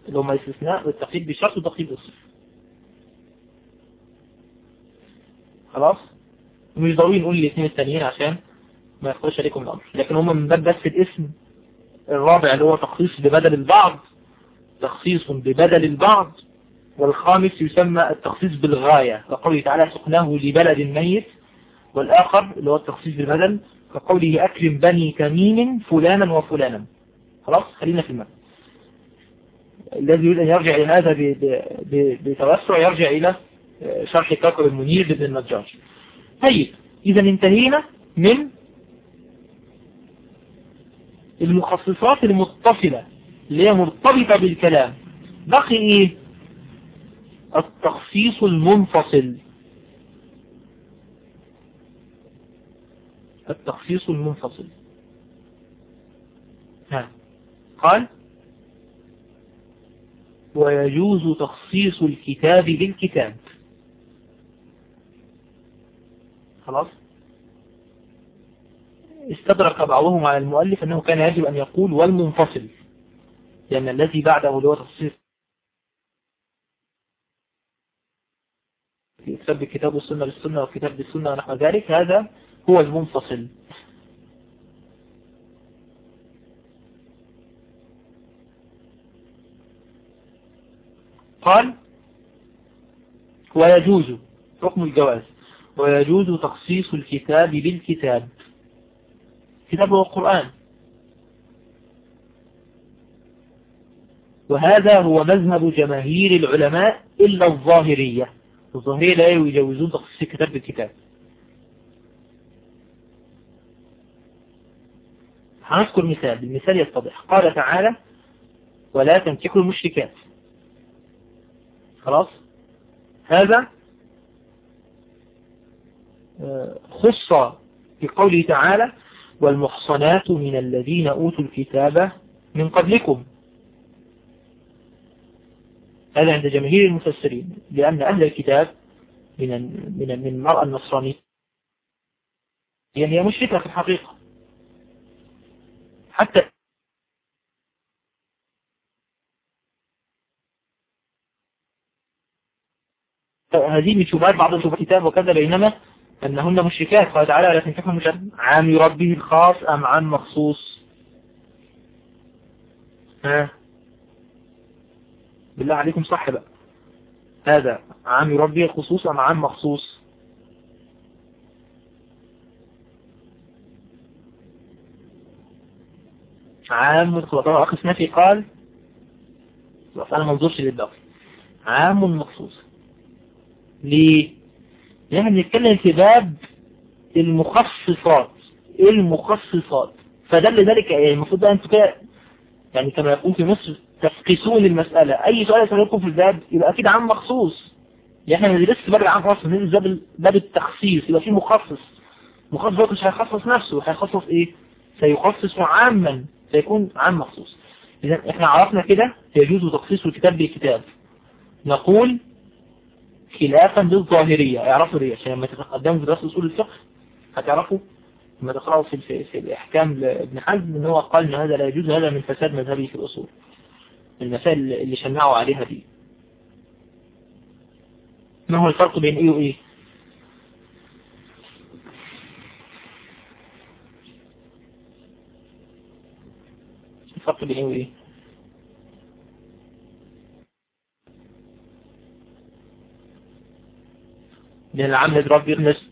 اللي هم الاستثناء والتقييد بشرط وتقييد بالصفة خلاص؟ مش ضروري نقول الاثنين التانيين عشان ما يخش عليكم الأمر. لكن هم من باب بس الاسم الرابع اللي هو تخصيص ببدل البعض تخصيص ببدل البعض والخامس يسمى التخصيص بالغاية كقوله تعالى سقناه لبلد ميت والآخر اللي هو التخصيص بالبدل كقوله أكرم بني تميم فلانا وفلانا. خلاص؟ خلينا في المبدأ. الذي يريد أن يرجع إلى هذا بتوسع يرجع إلى شرح كوكب المنير لابن النجار. طيب إذا انتهينا من المخصصات المتصلة اللي هي مرتبطة بالكلام. بقي إيه؟ التخصيص المنفصل. التخصيص المنفصل. ها. قال ويجوز تخصيص الكتاب بالكتاب. خلاص؟ استدرك بعضهم على المؤلف أنه كان يجب أن يقول والمنفصل لأن الذي بعده هو تخصيص الكتاب والسنة بالسنة وكتاب بالسنة ونحو ذلك هذا هو المنفصل. قال ويجوز حكم الجواز ويجوز تخصيص الكتاب بالكتاب. كتاب هو القرآن. وهذا هو مذهب جماهير العلماء إلا الظاهرية. الظاهرية لا يجوزون تخصيص الكتاب بالكتاب. هنذكر مثال المثال يتضح. قال تعالى ولا تنكحوا المشركات. خلاص؟ هذا آه، خص في قوله تعالى والمحصنات من الذين أوتوا الكتاب من قبلكم. هذا عند جماهير المفسرين لأن أهل الكتاب من من من المرأة النصرانية هي مشركة في الحقيقة. حتى هذه من شبهات بعض الشبهات الكتاب وكذا بينما أنهن مشركات. قال تعالى لا تنكحوا مشرك عام يربيه الخاص أم عام مخصوص؟ ها؟ بالله عليكم صح بقى. هذا عام يربيه الخصوص أم عام مخصوص؟ عام طبعا أخي سنفي قال أنا منظورش للباقي. عام مخصوص. ليه؟ يعني بنتكلم في باب المخصصات المخصصات؟ فدل ذلك يعني المفروض بقى أنتوا كده يعني كما يقول في مصر تفقسون المسألة. أي سؤال يسألكم في الباب يبقى أكيد عام مخصوص. يعني إحنا ندرس باب العام خاص ندرس باب باب التخصيص يبقى في مخصص. مخصص مش هيخصص نفسه هيخصص إيه؟ سيخصص عاما سيكون عام مخصوص. اذا إحنا عرفنا كده يجوز تخصيص الكتاب بالكتاب. نقول خلافا للظاهرية. اعرفوا دي عشان لما تتقدموا في دراسة أصول الفقه هتعرفوا لما تقرأوا في, في, الإحكام لابن حزم إن هو قال إن هذا لا يجوز هذا من فساد مذهبي في الأصول. المسائل اللي شنعوا عليها دي. ما هو الفرق بين إيه وإيه؟ الفرق بين إيه وإيه؟ من العام الذي ربي الناس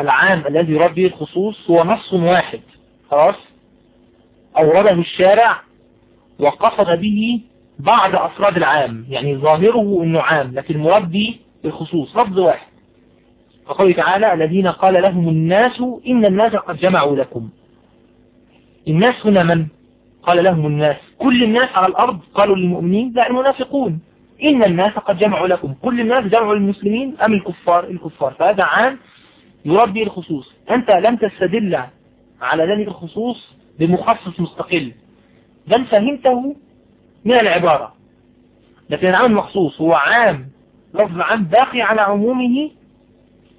العام الذي يربي الخصوص هو نص واحد. خلاص؟ أورده الشارع وقصد به بعض أفراد العام. يعني ظاهره أنه عام لكن مربي الخصوص لفظ واحد. فقال تعالى الذين قال لهم الناس إن الناس قد جمعوا لكم. الناس هنا من؟ قال لهم الناس. كل الناس على الأرض قالوا للمؤمنين لا المنافقون. إن الناس قد جمعوا لكم. كل الناس جمعوا للمسلمين أم الكفار؟ الكفار. فهذا عام يربي الخصوص. أنت لم تستدل على ذلك الخصوص بمخصص مستقل. بل فهمته من العبارة. لكن العام المخصوص هو عام لفظ عام باقي على عمومه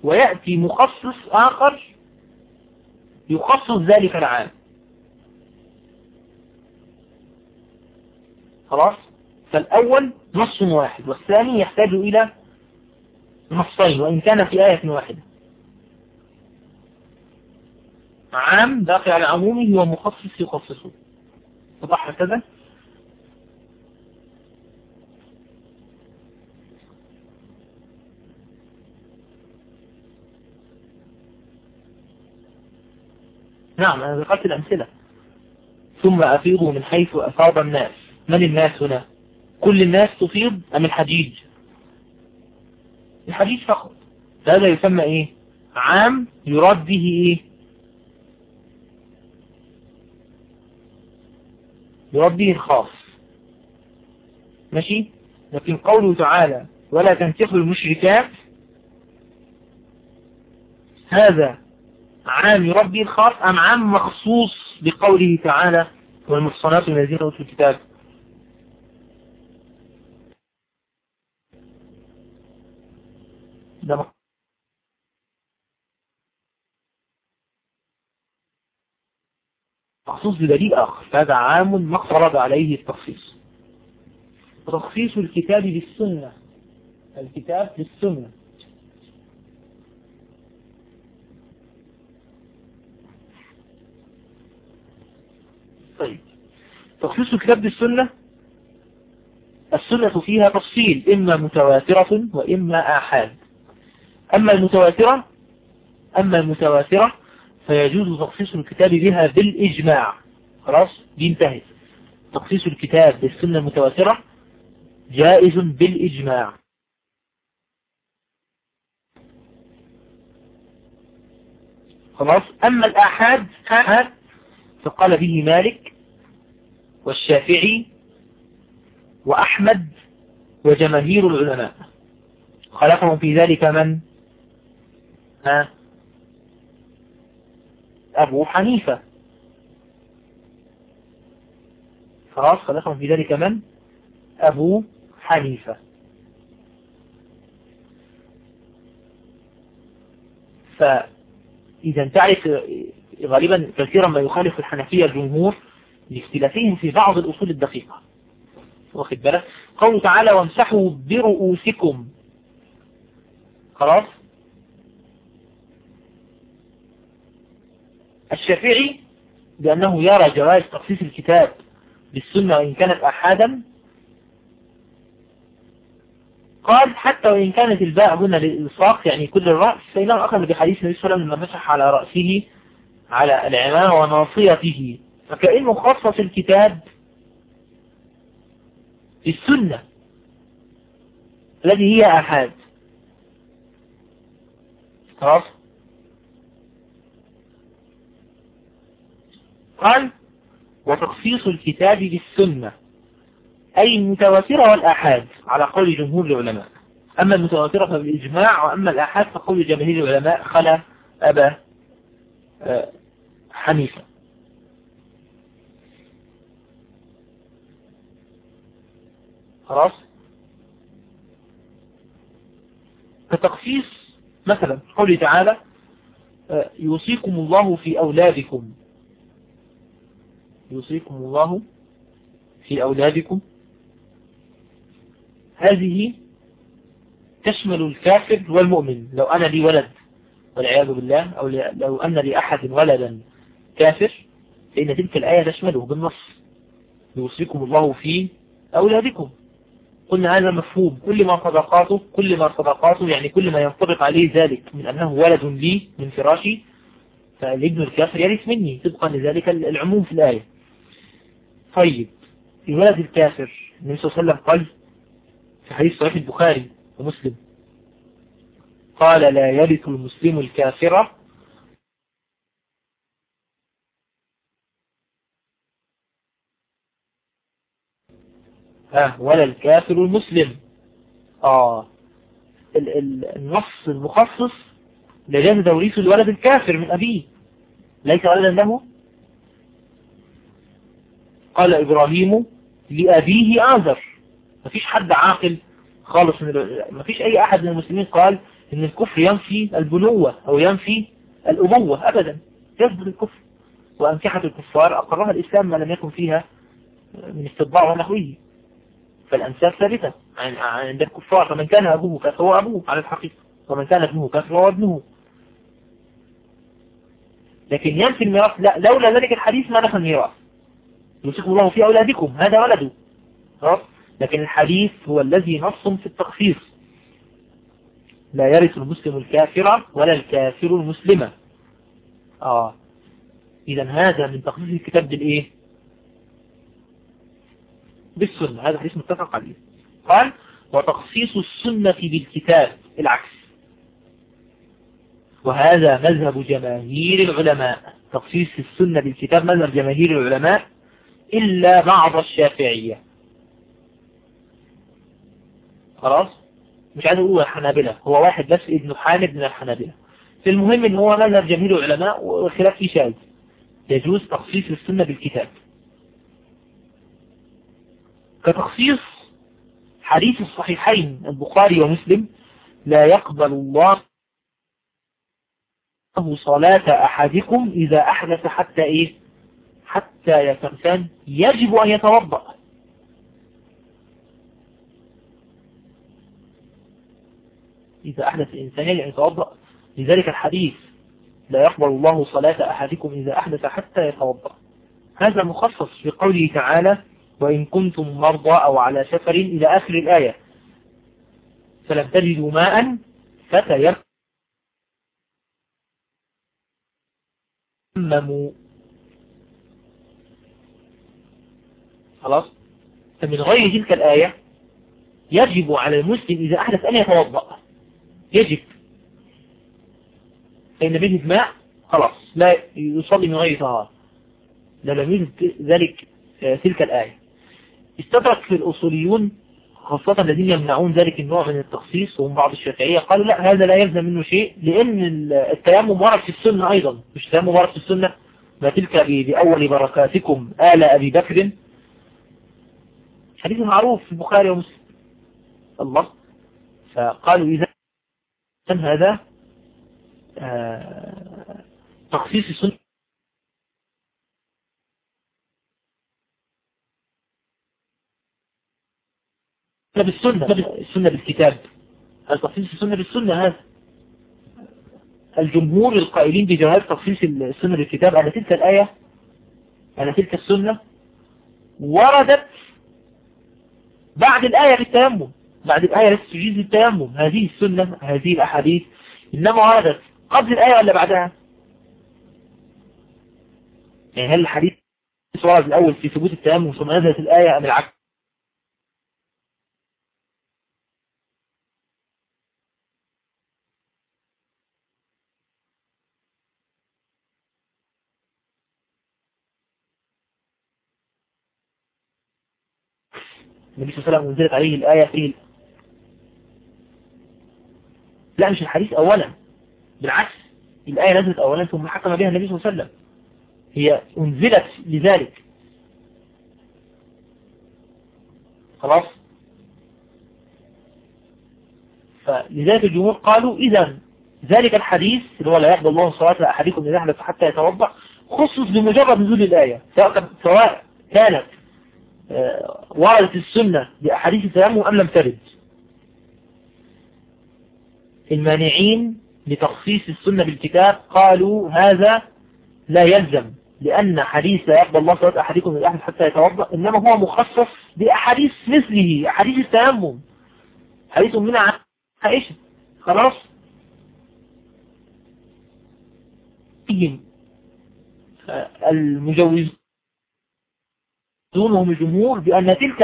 ويأتي مخصص آخر يخصص ذلك العام. خلاص؟ فالأول نص واحد والثاني يحتاج إلى نصين وإن كان في آية واحدة. عام داخل على عمومه ومخصص يخصصه. وضح هكذا نعم أنا ذكرت الأمثلة. ثم أفيضوا من حيث أفاض الناس. من الناس هنا؟ كل الناس تفيض أم الحجيج الحجيج فقط. هذا يسمى إيه؟ عام يراد به إيه؟ يراد به الخاص. ماشي؟ لكن قوله تعالى ولا تنكحوا المشركات هذا عام يربي الخاص أم عام مخصوص بقوله تعالى والمحصنات الذين أوتوا الكتاب مخصوص بدليل آخر. هذا عام اقترض عليه التخصيص. تخصيص الكتاب بالسنة الكتاب بالسنة طيب. تخصيص الكتاب بالسنة السنة فيها تفصيل إما متواترة وإما آحاد. أما المتواترة أما المتواترة فيجوز تخصيص الكتاب بها بالإجماع. خلاص؟ دي انتهت تخصيص الكتاب بالسنة المتواترة جائز بالإجماع. خلاص؟ أما الآحاد فقال به مالك والشافعي وأحمد وجماهير العلماء. خلفهم في ذلك من؟ ها؟ أبو حنيفة. خلاص خلفهم في ذلك من؟ أبو حنيفة. فإذا تعرف غالبا كثيرا ما يخالف الحنفية الجمهور لاختلافهم في بعض الأصول الدقيقة. واخد بالك؟ قوله تعالى وامسحوا برؤوسكم. خلاص؟ الشافعي بأنه يرى جواز تخصيص الكتاب بالسنة وإن كانت أحادا. قال حتى وإن كانت الباء هنا للإلصاق يعني كل الرأس فإنه أخذ بحديث النبي صلى الله عليه وسلم لما مسح على رأسه على العمامة وناصيته. فكأنه خصص الكتاب بالسنة التي هي أحاد. خلاص؟ قال وتخصيص الكتاب بالسنة أي المتواترة والآحاد على قول جمهور العلماء. أما المتواترة فبالإجماع وأما الآحاد فقول جماهير العلماء خلا أبا حنيفة. خلاص؟ كتخصيص مثلا قوله تعالى يوصيكم الله في أولادكم. يوصيكم الله في أولادكم. هذه تشمل الكافر والمؤمن. لو أنا لي ولد والعياذ بالله أو لو أن لأحد ولدا كافر فإن تلك الآية تشمله بالنص. يوصيكم الله في أولادكم. قلنا هذا مفهوم. كل ما صدقاته كل ما صدقاته يعني كل ما ينطبق عليه ذلك. من أنه ولد لي من فراشي فالابن الكافر يرث مني. طبقا لذلك العموم في الآية. طيب الولد الكافر النبي صلى الله عليه وسلم قال في حديث صحيح البخاري ومسلم قال لا يرث المسلم الكافر ها ولا الكافر المسلم. آه ال ال النص المخصص لجاز توريث الولد الكافر من أبيه ليس ولدا له؟ قال إبراهيم لأبيه آذر. مفيش حد عاقل خالص من مفيش أي أحد من المسلمين قال إن الكفر ينفي البنوة أو ينفي الأبوة أبدا. يثبت الكفر. وأنكحة الكفار أقرها الإسلام ما لم يكن فيها من استطباع ونحوه. فالأنساب ثابتة. عند الكفار فمن كان أبوه فهو أبوه على الحقيقة. ومن كان ابنه فهو ابنه لكن ينفي الميراث. لا لولا ذلك الحديث ما نفى الميراث. يوصيكم الله في أولادكم. هذا ولده. لكن الحديث هو الذي نص في التخصيص. لا يرث المسلم الكافر ولا الكافر المسلمة آه. إذا هذا من تخصيص الكتاب بالإيه؟ بالسنة. هذا حديث متفق عليه. قال وتخصيص السنة بالكتاب. العكس. وهذا مذهب جماهير العلماء. تخصيص السنة بالكتاب مذهب جماهير العلماء. إلا بعض الشافعية. خلاص؟ مش عايز أقول الحنابلة هو واحد بس ابن حامد من الحنابلة. في المهم إن هو مذهب جماهير العلماء والخلاف فيه شاذ. يجوز تخصيص السنة بالكتاب. كتخصيص حديث الصحيحين البخاري ومسلم لا يقبل الله صلاة أحدكم إذا أحدث حتى إيه؟ حتى يتمثل يجب أن يتوضأ. إذا أحدث الإنسان يجب أن يتوضأ لذلك الحديث لا يقبل الله صلاة أحدكم إذا أحدث حتى يتوضأ. هذا مخصص في قوله تعالى وإن كنتم مرضى أو على سفر إلى آخر الآية فلم تجدوا ماء فتيمموا خلاص؟ فمن غير تلك الآية يجب على المسلم إذا أحدث أن يتوضأ. يجب. فإن يجد ماء خلاص. لا يصلي من غير طهارة. لا لم يجد ذلك آه، تلك الآية. استدرك في الأصوليون خاصة الذين يمنعون ذلك النوع من التخصيص وهم بعض الشافعية قالوا لا هذا لا يلزم منه شيء لأن التيمم ورد في السنة أيضا. مش التيمم ورد في السنة. ما تلك بأول بركاتكم آل أبي بكر حديث معروف في البخاري ومسلم. الله. فقالوا إذا هذا آه، تخصيص السنة. بالسنة السنة بالكتاب. هل تخصيص السنة بالسنة؟ هذا. الجمهور القائلين بجواز تخصيص السنة بالكتاب على تلك الآية على تلك السنة وردت بعد الآية بالتيمم بعد الآية التي تجيز التيمم. هذه السنة هذه الأحاديث. إنما وردت قبل الآية ولا بعدها؟ يعني هل الحديث ورد الأول في ثبوت التيمم ثم نزلت الآية أم العكس؟ النبي صلى الله عليه وسلم أنزلت عليه الآية فيه لا مش الحديث أولا بالعكس الآية نزلت أولا ثم حكم بها النبي صلى الله عليه وسلم. هي أنزلت لذلك. خلاص؟ فلذلك الجمهور قالوا إذا ذلك الحديث اللي هو لا يقبل الله صلاة أحدكم إذا أحدث حتى يتوضع خصص بمجرد نزول الآية سواء كانت وردت السنة بأحاديث التيمم أم لم ترد؟ المانعين لتخصيص السنة بالكتاب قالوا هذا لا يلزم لأن حديث لا يقبل الله صلاة أحدكم من أحد حتى يتوضأ إنما هو مخصص بأحاديث مثله أحاديث التيمم. حديث من عائشة. خلاص؟ المجوزون وهم الجمهور بأن تلك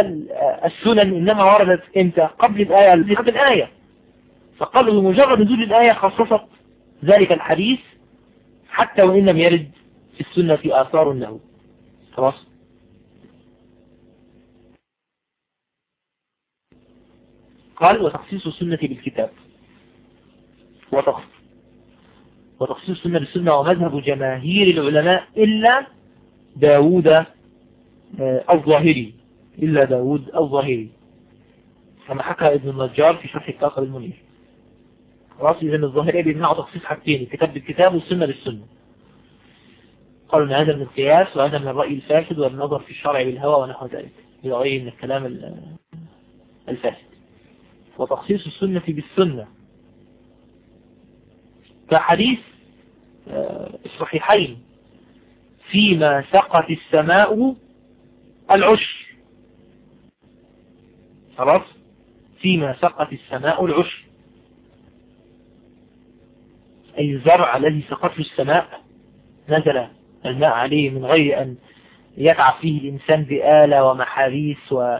السنن إنما وردت إمتى؟ قبل الآية قبل الآية. فقالوا بمجرد نزول الآية خصصت ذلك الحديث حتى وإن لم يرد في السنة في آثار له خلاص؟ قال وتخصيص السنة بالكتاب. وتخصيص السنة بالسنة ومذهب جماهير العلماء إلا داود آه، الظاهري إلا داود الظاهري. كما حكى ابن النجار في شرح الكاقب المنير خلاص إذا الظاهرية بيمنعوا تخصيص حاجتين الكتاب بالكتاب والسنة بالسنة. قالوا إن هذا من القياس وهذا من الرأي الفاسد والنظر في الشرع بالهوى ونحو ذلك إلى من الكلام الفاسد. وتخصيص السنة بالسنة. كحديث آه، الصحيحين فيما سقت السماء العشر خلاص؟ فيما سقت السماء العشر أي الزرع الذي سقته السماء. نزل الماء عليه من غير أن يتعب فيه الإنسان بآلة ومحاريس و...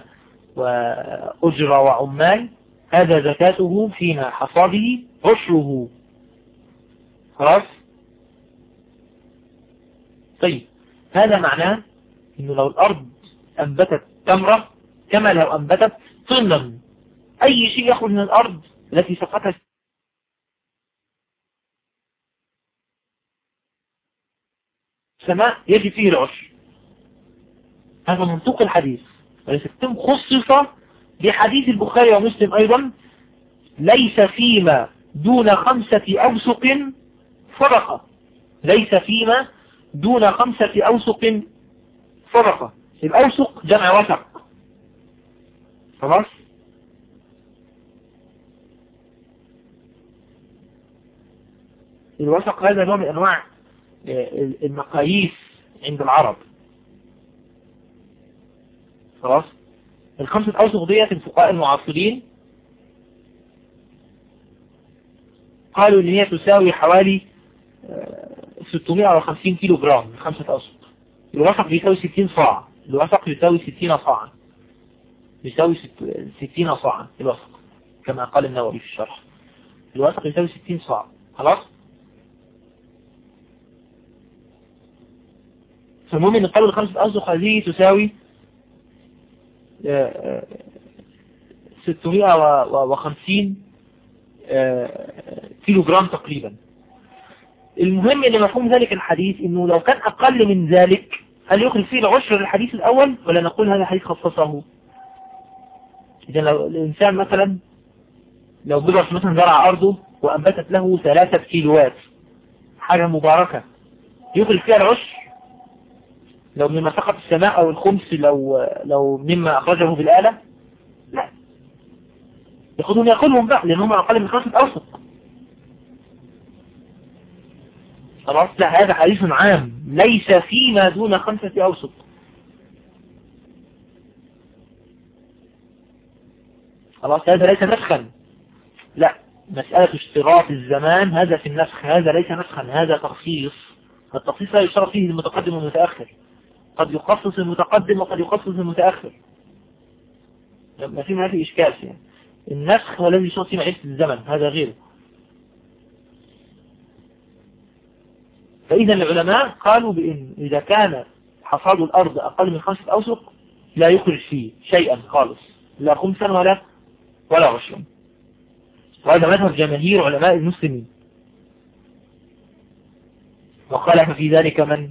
وأجرة وعمال. هذا زكاته فيما حصاده عشره خلاص؟ طيب هذا معناه إنه لو الأرض أنبتت تمرة كما لو أنبتت طنا أي شيء يخرج من الأرض التي سقطها السماء يجي فيه العشر هذا منطوق الحديث. ولكن خصص بحديث البخاري ومسلم أيضا. ليس فيما دون خمسة أوسق صدقة. ليس فيما دون خمسة أوسق صدقة. الأوسق جمع وسق. خلاص؟ الوسق هذا نوع من أنواع آه، المقاييس عند العرب. خلاص؟ الخمسة أوسق ديت الفقهاء المعاصرين قالوا إن هي تساوي حوالي 650 كيلو جرام خمسة أوسط الوسق بيساوي 60 صاع. الوسق يساوي 60 صاعا. يساوي 60 صاعا الوسق كما قال النووي في الشرح. الوسق يساوي 60 صاع. خلاص؟ فالمهم إن قالوا الخمسة أوسق هذه تساوي 650 آه، آه، كيلو جرام تقريبا. المهم إن مفهوم ذلك الحديث إنه لو كان أقل من ذلك هل يخرج فيه العشر للحديث الأول ولا نقول هذا الحديث خصصه؟ إذا لو الإنسان مثلا لو بضعت مثلا زرع أرضه وأنبتت له ثلاثة كيلوات حاجة مباركة. يخرج فيها العشر؟ لو مما سقط السماء أو الخمس لو لو مما أخرجه بالآلة؟ لا. ياخذهم يأكلهم بقى لأن هم أقل من خمسة أوسط. خلاص؟ لا هذا حديث عام. ليس فيما دون خمسة أوسط. خلاص هذا ليس نسخا. لا مسألة اشتراط الزمان هذا في النسخ هذا ليس نسخا هذا تخصيص. التخصيص لا يشترط فيه المتقدم والمتأخر. قد يخصص المتقدم وقد يخصص المتأخر. ما في ما في إشكال يعني النسخ هو الذي يشترط فيه معيشة الزمن هذا غيره. فإذا العلماء قالوا بأن إذا كان حصاد الأرض أقل من خمسة أوسق لا يخرج فيه شيئا خالص لا خمسا ولا ولا عشرا وهذا مذهب جماهير علماء المسلمين. وقال في ذلك من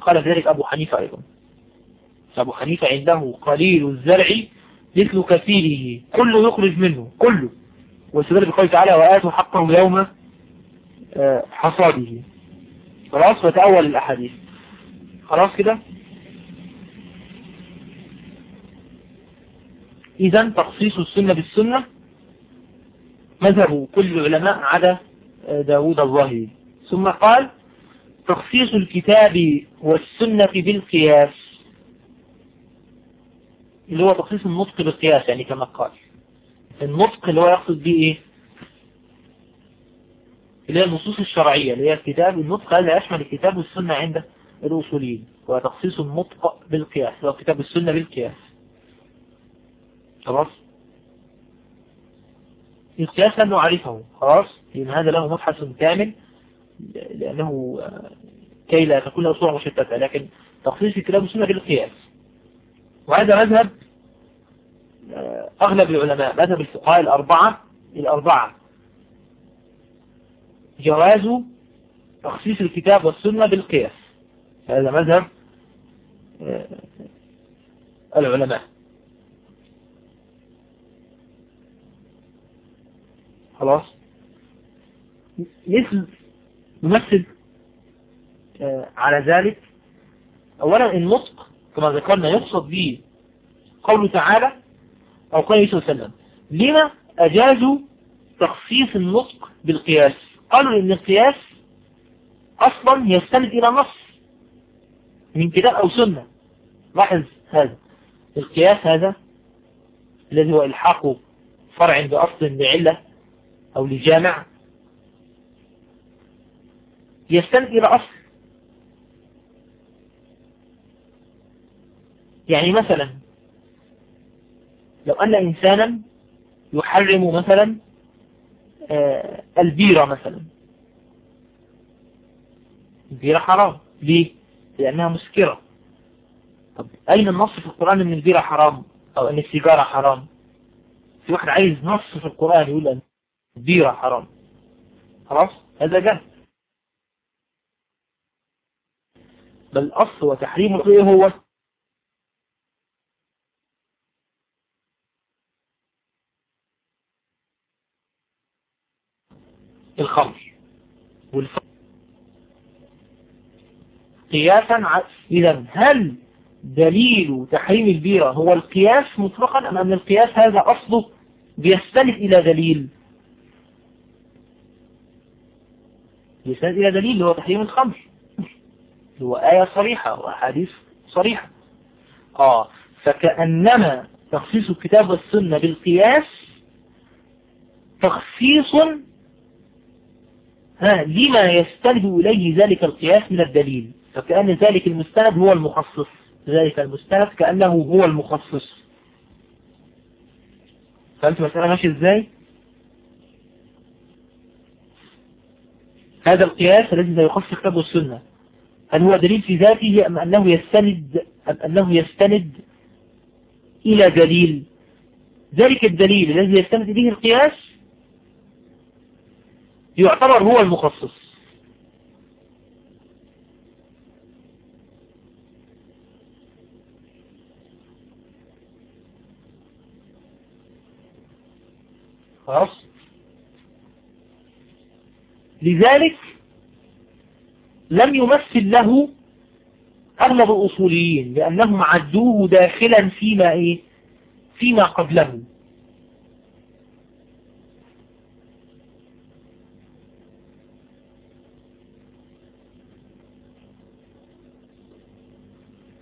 قال ذلك أبو حنيفة أيضا. أبو حنيفة عنده قليل الزرع مثل كثيره كله يخرج منه كله. واستدل بقوله تعالى وآتوا حقه يوم حصاده. خلاص وتأول الأحاديث. خلاص كده؟ إذا تخصيص السنة بالسنة مذهب كل العلماء عدا داود الظاهري ثم قال تخصيص الكتاب والسنة بالقياس. اللي هو تخصيص النطق بالقياس يعني كما قال. النطق اللي هو يقصد به إيه؟ اللي هي النصوص الشرعية اللي هي الكتاب النطق هذا يشمل الكتاب والسنة عند الأصوليين وتخصيص النطق بالقياس هو كتاب السنة بالقياس. خلاص؟ القياس لم نعرفه. خلاص؟ لأن هذا له مبحث كامل لأنه كي لا تكون له صورة مشتتة لكن تخصيص الكتاب والسنة بالقياس. وهذا مذهب أغلب العلماء مذهب الفقهاء الأربعة الأربعة جواز تخصيص الكتاب والسنة بالقياس. هذا مذهب آه، العلماء. خلاص؟ مثل نمثل آه، على ذلك. اولا النطق كما ذكرنا يقصد به قوله تعالى أو الله عليه وسلم. لما أجازوا تخصيص النطق بالقياس؟ قالوا إن القياس أصلا يستند إلى نص من كتاب أو سنة. لاحظ هذا. القياس هذا الذي هو إلحاق فرع بأصل لعلة أو لجامع يستند إلى أصل. يعني مثلا لو أن إنسانا يحرم مثلا البيرة مثلا. البيرة حرام. ليه؟ لأنها مسكرة. طب أين النص في القرآن أن البيرة حرام أو أن السيجارة حرام؟ في واحد عايز نص في القرآن يقول أن البيرة حرام. خلاص؟ هذا جهل. بل الأصل وتحريم إيه هو الخمر. والفقر قياسا إذا هل دليل تحريم البيرة هو القياس مطلقا أم أن القياس هذا أصله بيستند إلى دليل؟ يستند إلى دليل هو تحريم الخمر. هو آية صريحة وأحاديث صريحة آه فكأنما تخصيص الكتاب والسنة بالقياس تخصيص ها لما يستند إليه ذلك القياس من الدليل؟ فكأن ذلك المستند هو المخصص. ذلك المستند كأنه هو المخصص. فهمت مسألة ماشي إزاي؟ هذا القياس الذي لا يخص الكتاب والسنة. هل هو دليل في ذاته أم أنه يستند أم أنه يستند إلى دليل؟ ذلك الدليل الذي يستند إليه القياس يعتبر هو المخصص. خلاص؟ لذلك لم يمثل له أغلب الأصوليين لأنهم عدوه داخلا فيما إيه؟ فيما قبله.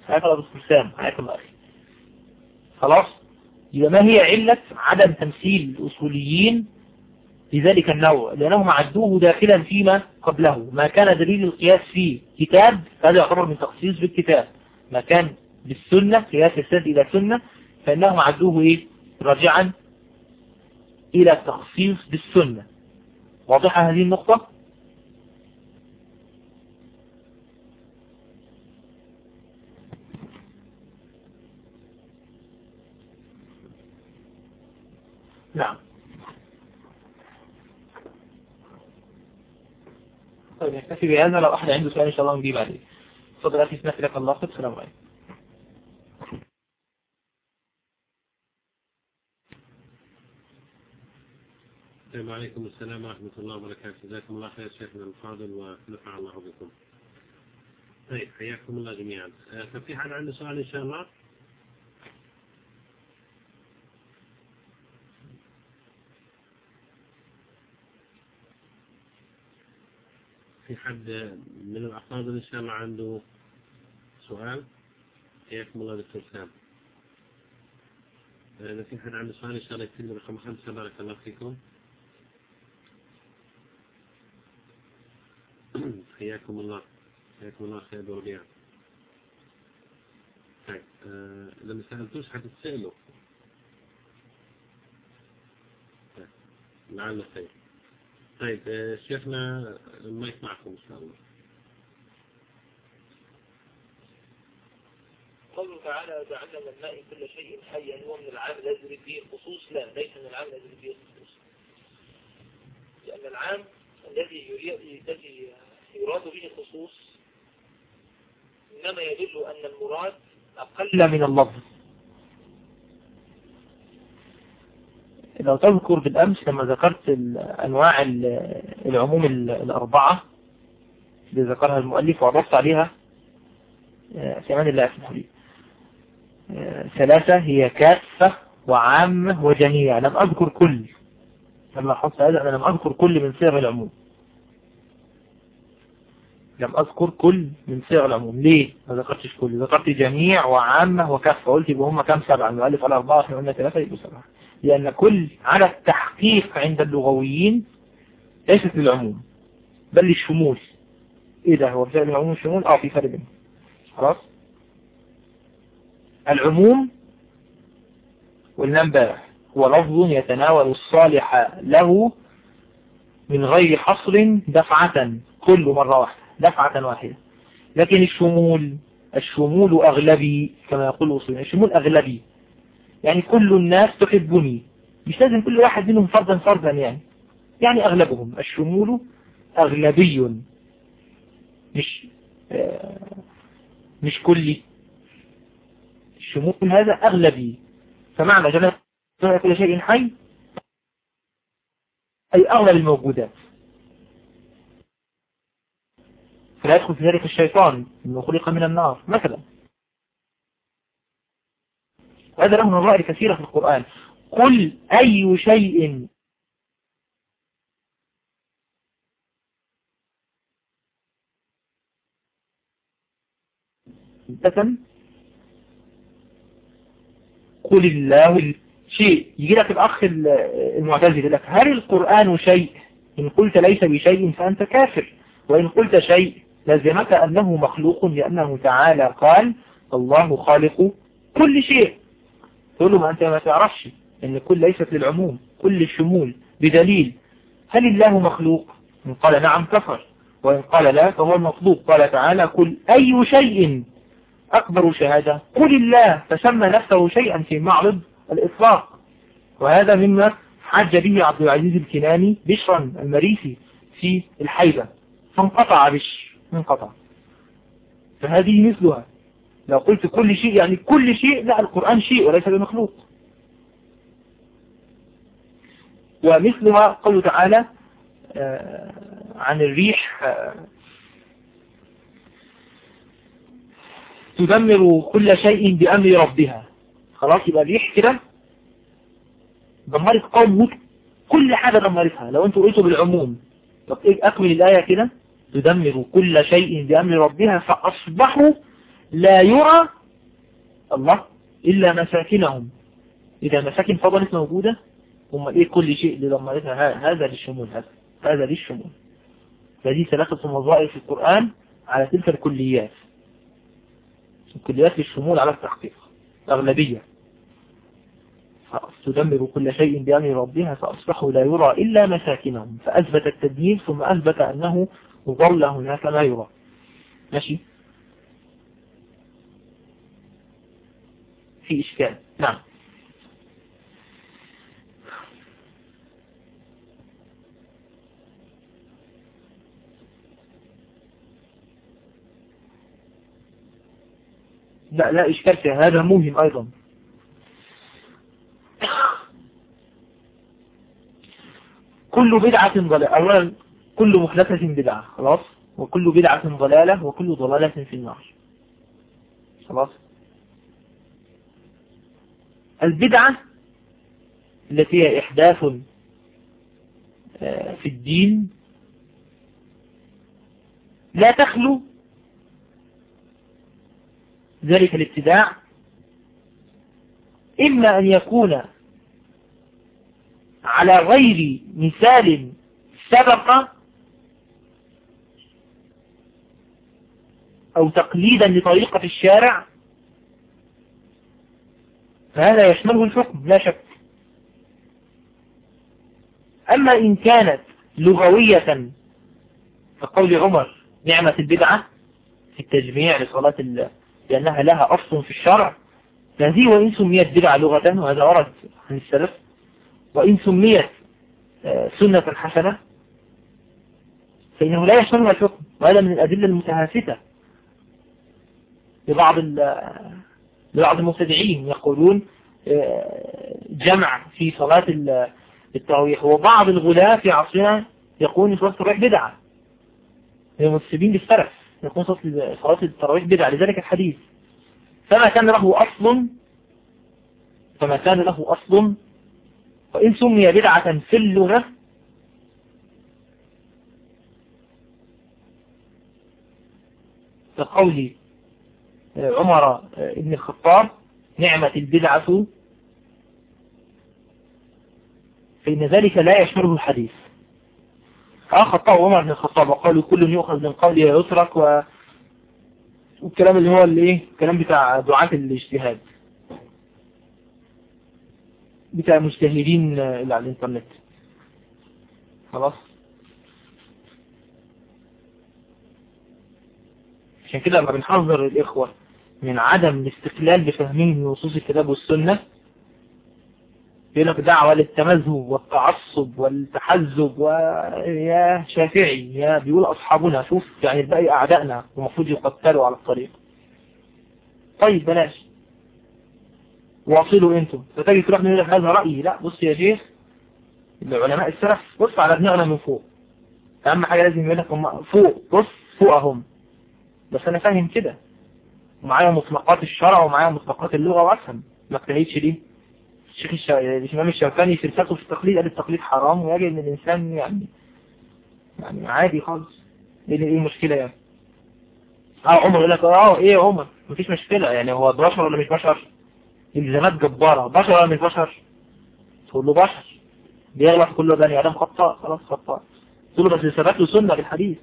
هكذا أبو السلسام هكذا أخي خلاص؟ يبقى ما هي علة عدم تمثيل الأصوليين لذلك النوع؟ لأنهم عدوه داخلا فيما قبله. ما كان دليل القياس فيه كتاب هذا يعتبر من تخصيص بالكتاب. ما كان بالسنة قياس السنة إلى سنة فإنهم عدوه إيه؟ راجعا إلى التخصيص بالسنة. واضحة هذه النقطة؟ نعم. طيب نكتفي بهذا. لو أحد عنده سؤال إن شاء الله نجيب عليه. تفضل أخي سمعت لك الله. السلام عليكم. السلام عليكم. السلام ورحمة الله وبركاته. جزاكم الله خير شيخنا الفاضل ونفع الله بكم. طيب حياكم الله جميعا. آه، ففي حد عنده سؤال إن شاء الله. في حد من الأفاضل إن شاء الله عنده سؤال؟ حياكم الله دكتور سام. إذا في حد عنده سؤال إن شاء الله يكتب رقم خمسة بارك الله فيكم. حياكم الله. حياكم الله خير وربيع. طيب آه، إذا ما سألتوش حتتسألوا طيب لعل خير. طيب آه، شيخنا المايك معكم إن شاء الله. قوله تعالى وجعلنا من الماء كل شيء حي. هو من العام لا فيه الخصوص. لا ليس من العام لا فيه الخصوص. لأن العام الذي يري- الذي يراد به الخصوص إنما يدل أن المراد أقل من اللفظ. لو تذكر بالأمس لما ذكرت أنواع ال- العموم ال- الأربعة اللي ذكرها المؤلف وعرفت عليها آه، في أمان الله اسمه لي آه، ثلاثة هي كافة وعامة وجميع لم أذكر كل. لما حصل هذا أنا لم أذكر كل من صيغ العموم. لم أذكر كل من صيغ العموم. ليه؟ ما ذكرتش كل. ذكرت جميع وعامة وكف. قلت يبقى هم كم؟ سبعة. المؤلف على أربعة. إحنا قلنا ثلاثة يبقوا سبعة. لأن كل على التحقيق عند اللغويين ليست للعموم بل للشمول. إيه ده؟ هو فعل العموم والشمول آه في فرق بينهم. خلاص؟ العموم قلنا امبارح هو لفظ يتناول الصالح له من غير حصر دفعة كل مرة واحدة. دفعة واحدة. لكن الشمول الشمول أغلبي كما يقول الأصول الشمول أغلبي. يعني كل الناس تحبني. مش لازم كل واحد منهم فردا فردا يعني. يعني أغلبهم. الشمول أغلبي. مش آه مش كلي. الشمول هذا أغلبي. فمعنى جمع كل شيء حي أي أغلب الموجودات. فلا يدخل في ذلك الشيطان إنه خلق من النار مثلا. وهذا له نظائر كثيرة في القرآن. قل أي شيء. قل الله شيء. يجي لك الأخ المعتزل يقول لك هل القرآن شيء؟ إن قلت ليس بشيء فأنت كافر. وإن قلت شيء لزمك أنه مخلوق لأنه تعالى قال الله خالق كل شيء. تقول ما أنت ما تعرفش أن كل ليست للعموم كل الشمول بدليل. هل الله مخلوق؟ إن قال نعم كفر. وإن قال لا فهو المطلوب. قال تعالى قل أي شيء؟ أكبر شهادة. قل الله. فسمى نفسه شيئا في معرض الإطلاق. وهذا مما حج به عبد العزيز الكناني بشرا المريسي في الحيبة. فانقطع بش. انقطع فهذه مثلها. لو قلت كل شيء يعني كل شيء لا القرآن شيء وليس بمخلوق. ومثلها قوله تعالى عن الريح تدمر كل شيء بأمر ربها. خلاص يبقى الريح كده دمرت قوم كل حاجة دمرتها. لو أنتوا قلتوا بالعموم طب إيه أكمل الآية كده؟ تدمر كل شيء بأمر ربها فأصبحوا لا يرى الله إلا مساكنهم. إذا مساكن فضلت موجودة هم إيه كل شيء اللي دمرتها؟ هذا للشمول هذا هذا للشمول. فدي ثلاثة وظائف في القرآن على تلك الكليات. الكليات للشمول على التحقيق أغلبية تدمر كل شيء بأمر ربها فأصبحوا لا يرى إلا مساكنهم. فأثبت التدمير ثم أثبت أنه ظل هناك لا يرى. ماشي؟ في إشكال. نعم. لا لا إشكال في هذا مهم أيضا. كل بدعة ضلالة. أولا كل محدثة بدعة خلاص؟ وكل بدعة ضلالة وكل ضلالة في النار. خلاص؟ البدعة التي هي إحداث في الدين لا تخلو ذلك الابتداع إما أن يكون على غير مثال سبق أو تقليدا لطريقة الشارع فهذا يشمله الحكم لا شك. أما إن كانت لغوية فقول عمر نعمة البدعة في التجميع لصلاة الله لأنها لها أصل في الشرع فهذه وإن سميت بدعة لغة وهذا ورد عن السلف وإن سميت سنة حسنة فإنه لا يشملها الحكم وهذا من الأدلة المتهافتة. لبعض لبعض المبتدعين يقولون جمع في صلاة التراويح. وبعض الغلاة في عصرنا يقول صلاة التراويح بدعة. المتسبين بالسلف يكون صلاة التراويح بدعة. لذلك الحديث فما كان له أصل فما كان له أصل وإن سمي بدعة في اللغة كقول عمر بن الخطاب نعمة البدعة فإن ذلك لا يشمله الحديث. خطأ عمر بن الخطاب. وقالوا كل يؤخذ من قوله ويترك و... والكلام اللي هو اللي إيه؟ الكلام بتاع دعاة الاجتهاد. بتاع المجتهدين اللي على الإنترنت. خلاص؟ عشان كده لما بنحذر الإخوة. من عدم الاستقلال بفهمهم نصوص الكتاب والسنة يقول لك دعوة للتمذهب والتعصب والتحزب ويا شافعي يا بيقول أصحابنا شوف يعني الباقي أعدائنا ومفروض يقتلوا على الطريق. طيب بلاش. واصلوا أنتم. فتجي تروح من لك هذا رأيي لا بص يا شيخ العلماء السلف بص على دماغنا من فوق. أهم حاجة لازم يقول لك فوق بص فوقهم. بس أنا فاهم كده. ومعايا مطلقات الشرع ومعايا مطلقات اللغة وأفهم. ما اجتهدش ليه الشيخ الش... الإمام الشوكاني في رسالته في التقليد قال التقليد حرام ويجب إن الإنسان يعني يعني عادي خالص. إيه إيه المشكلة يعني؟ آه عمر يقول لك آه إيه يا عمر؟ مفيش مشكلة. يعني هو بشر ولا مش بشر؟ الزامات جبارة. بشر ولا مش بشر؟ تقول له بشر. بيغلط كله بني آدم خطاء. خلاص خطاء. تقول له بس ثبت له سنة بالحديث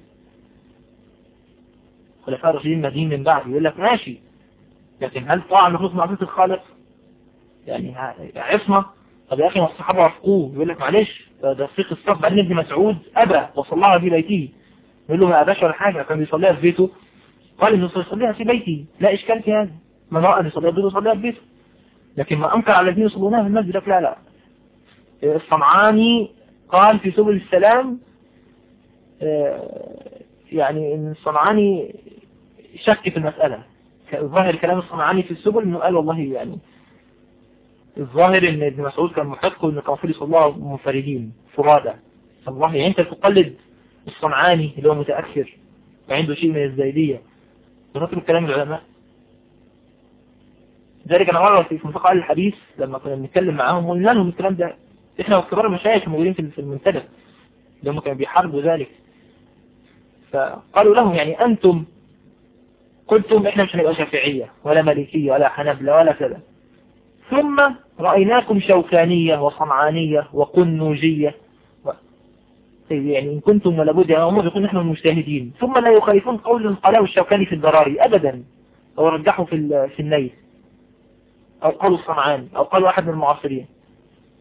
خلفاء الراشدين مدين من بعد. يقول لك ماشي لكن هل طاعة نخلص معصية الخالق؟ يعني عصمة؟ طب يا أخي ما الصحابة وافقوه. يقول لك معلش ده فقه الصف بعدين ابن مسعود أبى وصلها في بيته. يقول له ما أباش ولا حاجة. كان بيصليها في بيته. قال إنه يصليها في بيتي. لا إشكال في هذا. ما رأى أن يصليها في بيته يصليها في بيته. لكن ما أنكر على الذين يصلونها في المسجد. لا لا. الصنعاني قال في سبل السلام يعني إن الصنعاني شك في المسألة. ظاهر كلام الصنعاني في السبل إنه قال والله يعني الظاهر إن ابن مسعود كان محق وانه كان المفروض يصلوها منفردين فرادى والله يعني أنت تقلد الصنعاني اللي هو متأخر وعنده شيء من الزايدية. ونطلب كلام العلماء. ذلك أنا مرة في منطقة الحديث لما كنا بنتكلم معاهم قلنا لهم الكلام ده. إحنا وكبار المشايخ الموجودين في المنتدى. هم كانوا بيحاربوا ذلك. فقالوا لهم يعني أنتم قلتم إحنا مش هنبقى شافعية ولا مالكية ولا حنبلة ولا كذا. ثم رأيناكم شوكانية وصنعانية وقنوجية. طيب يعني إن كنتم ولابد يا أمور يكون نحن المجتهدين. ثم لا يخالفون قول قاله الشوكاني في الضراري أبدا. أو رجحوا في في النيل. أو قالوا الصنعاني أو قالوا أحد من المعاصرين.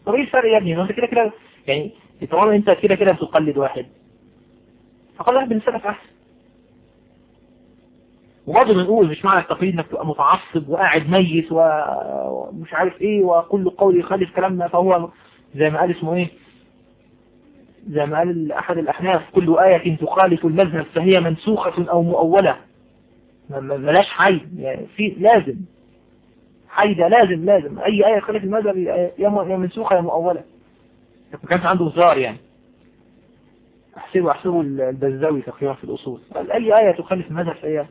طب إيه الفرق يا ابني؟ أنت كده كده يعني طالما أنت كده كده بتقلد واحد. فقال واحد من السلف أحسن. وبرضه بنقول مش معنى التقليد إنك تبقى متعصب وقاعد ميت ومش عارف إيه وكل قول يخالف كلامنا فهو زي ما قال اسمه إيه؟ زي ما قال أحد الأحناف كل آية تخالف المذهب فهي منسوخة أو مؤولة. ملاش حي يعني في لازم. حي ده لازم لازم. أي آية تخالف المذهب يا منسوخة يا مؤولة. ما كانش عنده هزار يعني. احسبوا احسبوا البزاوي تقريبا في الأصول. قال أي آية تخالف المذهب فهي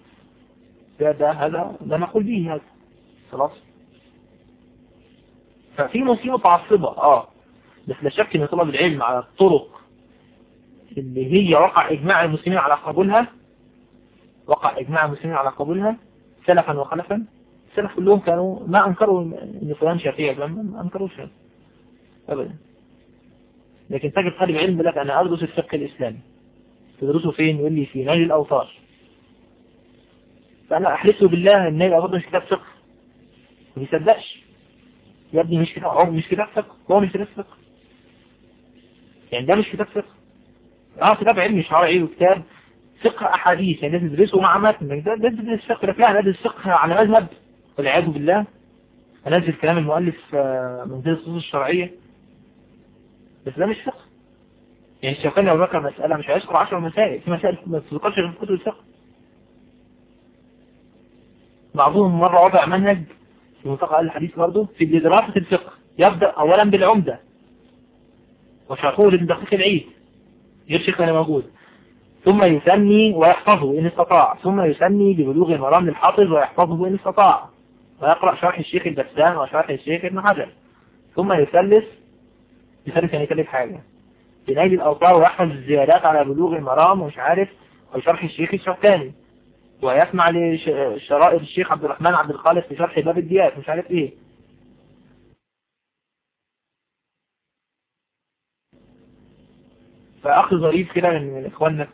ده هذا ده نقول به هذا. خلاص؟ ففي مصيبة متعصبة آه. بس لا شك إن طلب العلم على الطرق اللي هي وقع إجماع المسلمين على قبولها وقع إجماع المسلمين على قبولها سلفا وخلفا السلف كلهم كانوا ما أنكروا إن فلان شافعي ما انكروا شيء ابدا. لكن تجد طالب علم لك أنا أدرس الفقه الإسلامي. تدرسه فين؟ يقول لي في نيل الأوطار. فأنا أحلفه بالله إن هي أظن مش كتاب فقه. ما بيصدقش. يا ابني مش كتاب عمر مش كتاب فقه. هو مش كتاب فقه. يعني ده مش كتاب فقه. آه كتاب علمي شرعي وكتاب فقه أحاديث. يعني لازم تدرسه مع متن. ده لازم تدرس فقه لكن لا ندرس فقه على مذهب. والعياذ بالله. أنزل كلام المؤلف من ذي الصوص الشرعية. بس ده مش فقه. يعني الشيخان لو ذكر مسألة مش هيذكر 10 مسائل. في مسائل ما تذكرش في كتب الفقه. بعضهم مرة وضع منهج في منطقة الحديث برضه في دراسة الفقه. يبدأ أولا بالعمدة. وشرحوه لابن دقيق العيد. غير شيخ أنا موجود. ثم يسمي ويحفظه إن استطاع. ثم يسمي ببلوغ المرام للحافظ ويحفظه إن استطاع. ويقرأ شرح الشيخ البسام وشرح الشيخ ابن حجر. ثم يثلث يثلث يعني يثلث حاجة. بنيل الأوطار ويحفظ الزيادات على بلوغ المرام ومش عارف وشرح الشيخ الشوكاني. ويسمع لشرائط الشيخ عبد الرحمن عبد الخالق في شرح باب الديات مش عارف إيه. فأخ ظريف كده من من إخواننا.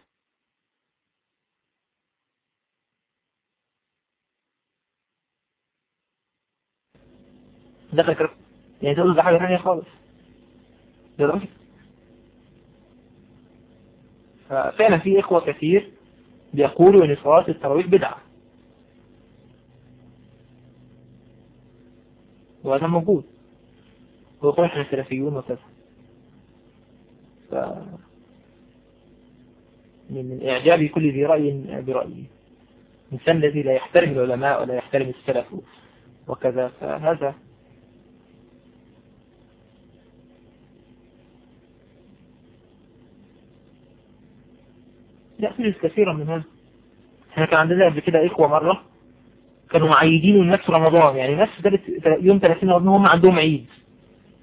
ده فكرة يعني تقول ده حاجة ثانية خالص. رأيك ففعلا في إخوة كثير بيقولوا إن صلاة التراويح بدعة. وهذا موجود. ويقول إحنا سلفيون وكذا. ف من من إعجاب كل ذي رأي برأيه الإنسان الذي لا يحترم العلماء ولا يحترم السلف وكذا. فهذا يحدث كثيرا من هذا. إحنا كان عندنا قبل كده إخوة مرة كانوا معيدين الناس في رمضان يعني ناس يوم 30 رمضان هم عندهم عيد.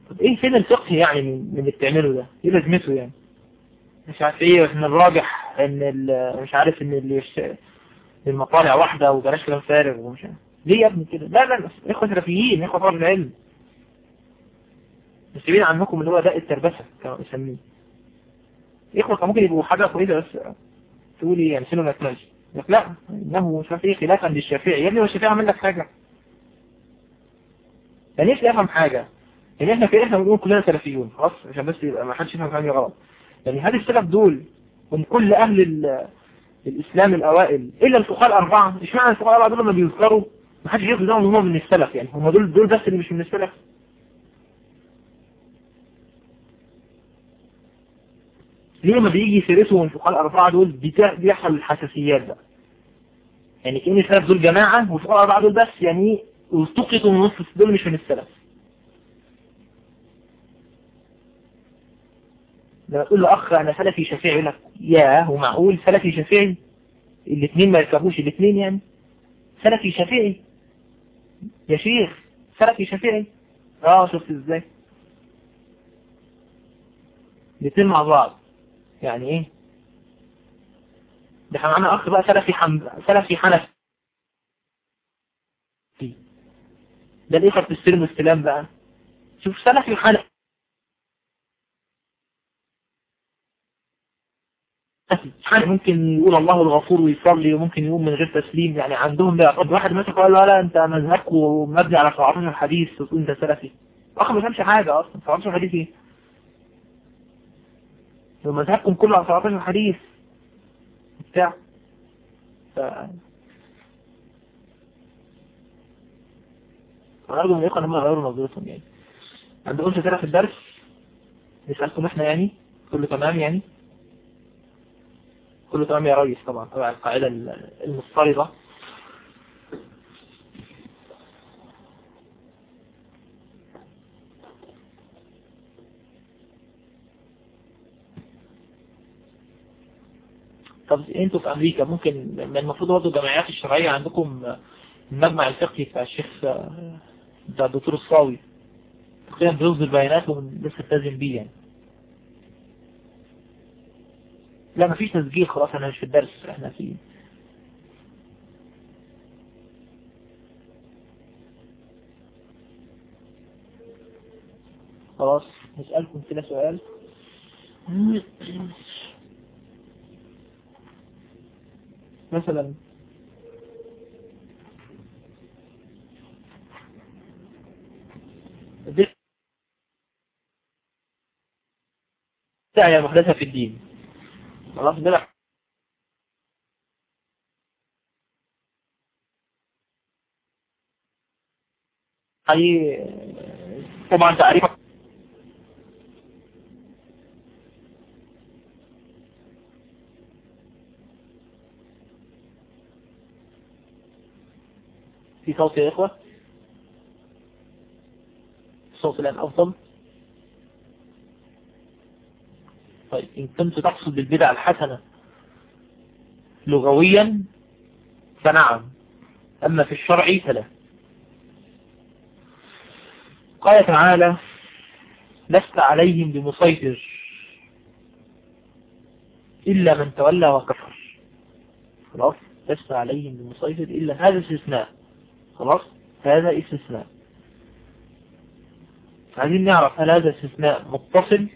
طب إيه فين الفقه يعني من اللي بتعمله ده؟ إيه لازمته يعني؟ مش عارف إيه إن الراجح إن مش عارف إن اللي. المطالع واحدة وبلاش كلام فارغ ومش عارف. ليه يا ابني كده؟ لا لا إخوة سلفيين إخوة طالب العلم. مسلمين عنكم اللي هو داء التربسة كانوا يسميه. إخوة كان ممكن يبقوا حاجة كويسة بس. تقولي يعني سنة ما تمشي لك لا إنه مش خلافا للشافعي يا ابني هو الشافعي عمل لك حاجة. يعني إيش افهم حاجة؟ يعني إحنا في إحنا بنقول كلنا سلفيون. خلاص عشان بس يبقى ما حدش يفهم حاجة غلط. يعني هل السلف دول من كل أهل الإسلام الأوائل إلا الفقهاء الأربعة. مش معنى الفقهاء الأربعة؟ دول لما بيذكروا ما حدش ياخد ان هم من السلف. يعني هم دول دول بس اللي مش من السلف. ليه ما بيجي سيرتهم الفقهاء الأربعة دول بيحصل الحساسيات بقى يعني كأن السلف دول جماعة والفقهاء الأربعة دول بس؟ يعني واستقطوا من نص دول مش من السلف. لما تقول له أخ أنا سلفي شافعي يقول لك يا هو معقول؟ سلفي شافعي؟ الاثنين ما يركبوش الاثنين يعني؟ سلفي شافعي؟ يا شيخ سلفي شافعي؟ آه شفت إزاي؟ الاثنين مع بعض. يعني إيه؟ ده معانا اخ بقى سلفي حم... سلفي حنفي. ده في السلم والاستلام بقى. شوف سلفي حنفي ممكن يقول الله الغفور ويصلي وممكن يقول من غير تسليم يعني عندهم بيعقد واحد مسك قال له لا أنت مذهبك مبني على 17 حديث وتقول أنت سلفي. اخ ما فهمش حاجة أصلا. 17 حديث إيه؟ ومذهبكم كله على 17 حديث. بتاع. ف أرجو من الإخوة لما يغيروا نظرتهم يعني. عندكم كده في الدرس نسألكم إحنا يعني كله تمام يعني؟ كله تمام يا ريس طبعا طبعا القاعدة المفترضة. طب أنتوا في أمريكا ممكن من المفروض برضه الجمعيات الشرعية عندكم المجمع الفقهي بتاع الشيخ بتاع الدكتور الصاوي. تقريبا بيصدر بيانات ولسه التزم بيه يعني. لا مفيش تسجيل خلاص إحنا مش في الدرس إحنا في خلاص نسألكم كده سؤال. مثلا. دعية محدثة في الدين. خلاص بلا. أي طبعا تعريف في صوت يا إخوة. الصوت الآن أفضل. طيب إن كنت تقصد بالبدع الحسنة لغويا فنعم. أما في الشرع فلا. قال تعالى لست عليهم بمسيطر إلا من تولى وكفر. خلاص لست عليهم بمسيطر إلا. هذا استثناء. خلاص؟ هذا استثناء. عايزين نعرف هل هذا استثناء متصل؟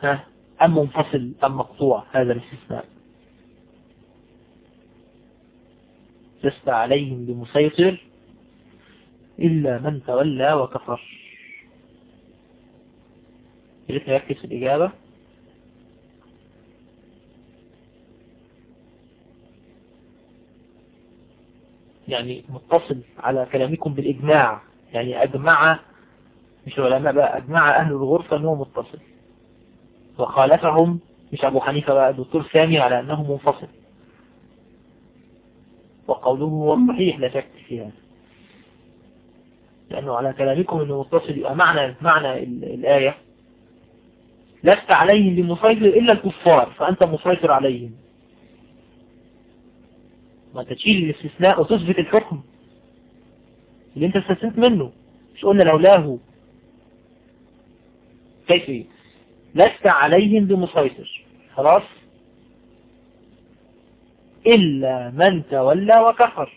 ها؟ أم منفصل أم مقطوع؟ هذا الاستثناء. لست عليهم بمسيطر إلا من تولى وكفر. يريد نركز الإجابة. يعني متصل على كلامكم بالإجماع. يعني أجمع مش العلماء بقى أجمع أهل الغرفة أنه متصل. وخالفهم مش أبو حنيفة بقى الدكتور سامي على أنه منفصل. وقوله هو الصحيح لا شك في هذا. لأنه على كلامكم أنه متصل يبقى معنى معنى الآية. لست عليهم بمسيطر إلا الكفار فأنت مسيطر عليهم. ما انت تشيل الاستثناء وتثبت الحكم. اللي انت استثنت منه. مش قلنا لولاه. كيف إيه؟ لست عليهم بمسيطر. خلاص؟ إلا من تولى وكفر.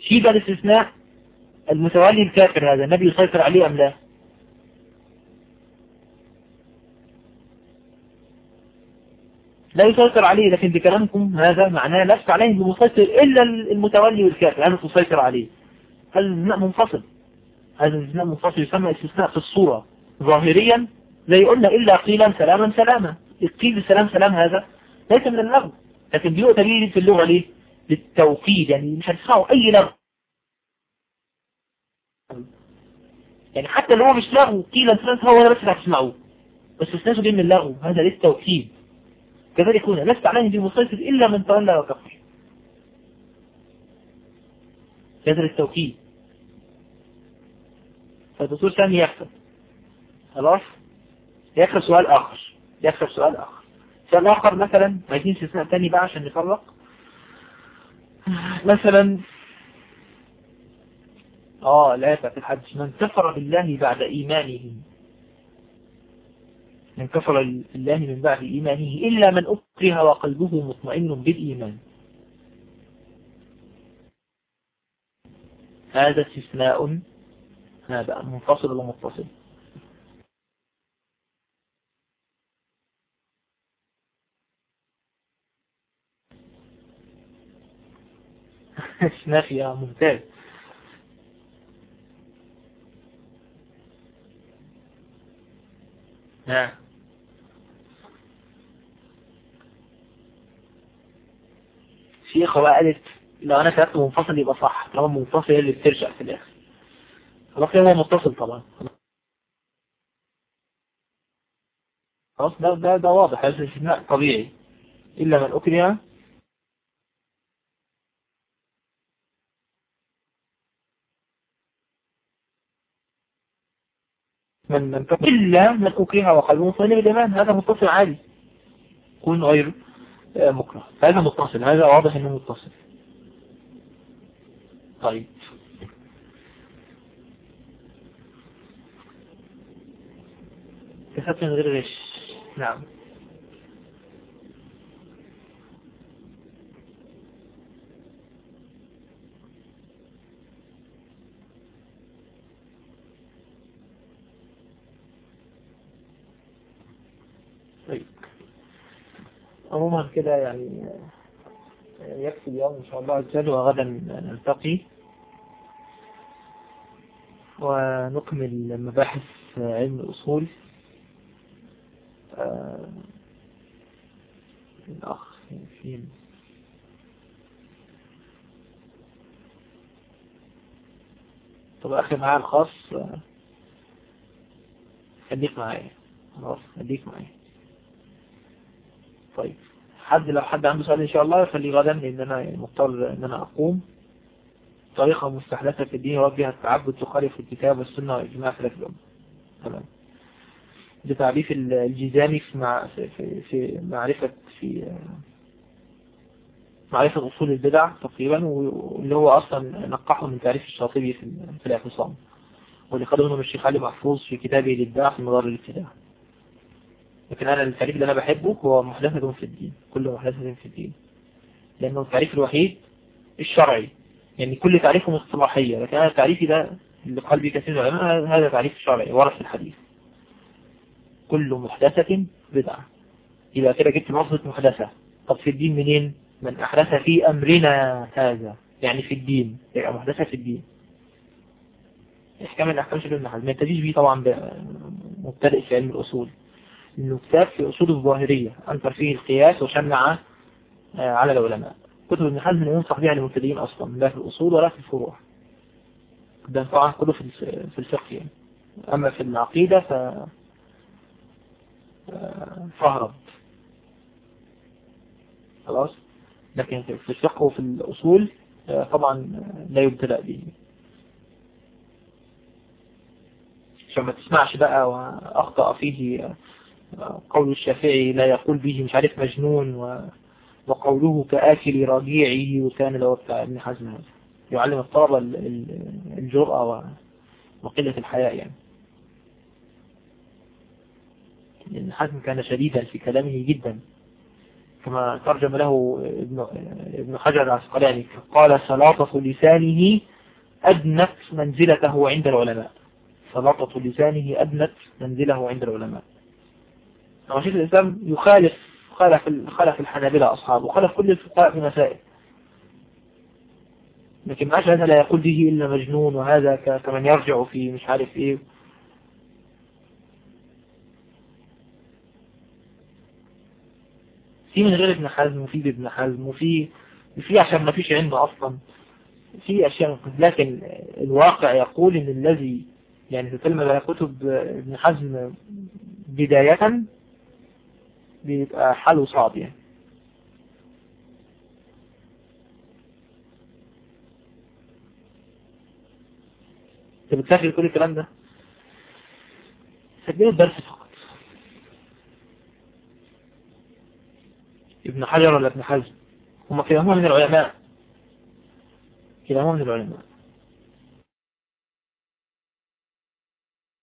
شيء الاستثناء؟ المتولي الكافر هذا النبي يسيطر عليه أم لا؟ لا يسيطر عليه لكن بكلامكم هذا معناه لست عليه بمسيطر إلا المتولي والكافر هذا تسيطر عليه. هذا الاستثناء منفصل. هذا الاستثناء منفصل يسمى استثناء في الصورة. ظاهريا زي قلنا إلا قيلا سلاما سلاما. القيل سلام سلام هذا ليس من اللغو لكن بيؤتى به في اللغة ليه؟ للتوقيد يعني مش هتسمعوا أي لغو يعني حتى لو هو مش لغو قيلا سلام هو بس هتسمعوه بس استثناء جاي من اللغو هذا للتوكيد كذلك هنا لست عليه بمسيطر إلا من تولى وكفر. هذا التوكيد. فالدكتور ثاني يحصل خلاص؟ يحصل سؤال آخر. يحصل سؤال آخر. سؤال آخر مثلا عايزين استثناء تاني بقى عشان نفرق. مثلا آه لا الحج من كفر بالله بعد إيمانه. من كفر بالله من بعد إيمانه إلا من أكره وقلبه مطمئن بالإيمان. هذا استثناء. هذا منفصل ومتصل نافية ممتاز. نعم بقى قالت لو أنا كتبت منفصل يبقى صح طالما منفصل هي اللي بترجع في الآخر. خلاص هو متصل طبعا. خلاص ده ده ده واضح هذا استثناء طبيعي. إلا من أكره. من من إلا من أكره وقلبه مطمئن بالإيمان هذا متصل عادي. يكون غير مكره هذا متصل هذا واضح إنه متصل. طيب. كتبت من غير غش. نعم طيب عموما كده يعني يكفي اليوم إن شاء الله عز وجل وغدا نلتقي ونكمل مباحث علم الأصول الأخ فين طب أخي معايا الخاص خليك معايا. خلاص خليك معايا. طيب. حد لو حد عنده سؤال إن شاء الله يخليه غدا لأن أنا يعني مضطر إن أنا أقوم. طريقة مستحدثة في الدين يوجه التعبد تخالف الكتاب والسنة وإجماع خلاف الأمة. تمام. ده تعريف الجيزاني في, مع في, في معرفة في معرفة أصول البدع تقريبا واللي هو أصلا نقحه من تعريف الشاطبي في الاعتصام. واللي منهم الشيخ علي محفوظ في كتابه الإبداع في مدار الابتداع. لكن أنا التعريف اللي أنا بحبه هو محدثة في الدين كل محدثة في الدين. لأنه التعريف الوحيد الشرعي. يعني كل تعريفه مصطلحية لكن أنا تعريفي ده اللي قال به كثير من العلماء هذا تعريف شرعي في الحديث. كل محدثة بدعة. إذا كده جبت لفظة محدثة. طب في الدين منين؟ من أحدث في أمرنا هذا. يعني في الدين. يعني محدثة في الدين. إحكام الأحكام شبه المحل. ما ينتجيش بيه طبعا مبتدئ في علم الأصول. كتاب في أصول الظاهرية أنكر فيه القياس وشنع على العلماء. كتب ابن حزم ينصح بها للمبتدئين أصلا لا في الأصول ولا في الفروع. ده طبعا كله في الفقه يعني. أما في العقيدة ف فهرب. خلاص؟ لكن في الفقه وفي الأصول طبعا لا يبتدأ به. عشان ما تسمعش بقى وأخطأ فيه قول الشافعي لا يقول به مش عارف مجنون و... وقوله كآكل رجيعه وكان لو ابن حزم. يعلم الطلبة الجرأة وقلة الحياء يعني. ابن حزم كان شديدا في كلامه جدا. كما ترجم له ابن, ابن حجر العسقلاني قال سلاطة لسانه أدنت منزلته عند العلماء. سلاطة لسانه أدنت منزله عند العلماء. شيخ الإسلام يخالف خالف خالف الحنابلة أصحابه وخالف كل الفقهاء في مسائل. لكن ما هذا لا يقول به إلا مجنون وهذا كمن يرجع في مش عارف إيه. في من غير ابن حزم وفي ابن حزم وفي في عشان ما فيش علم أصلا. في أشياء لكن الواقع يقول إن الذي يعني تتكلم على كتب ابن حزم بداية بيبقى حاله صعب يعني. انت بتسجل كل الكلام ده؟ سجلوا الدرس فقط. ابن حجر ولا ابن حزم؟ هما كلاهما من العلماء. كلاهما من العلماء.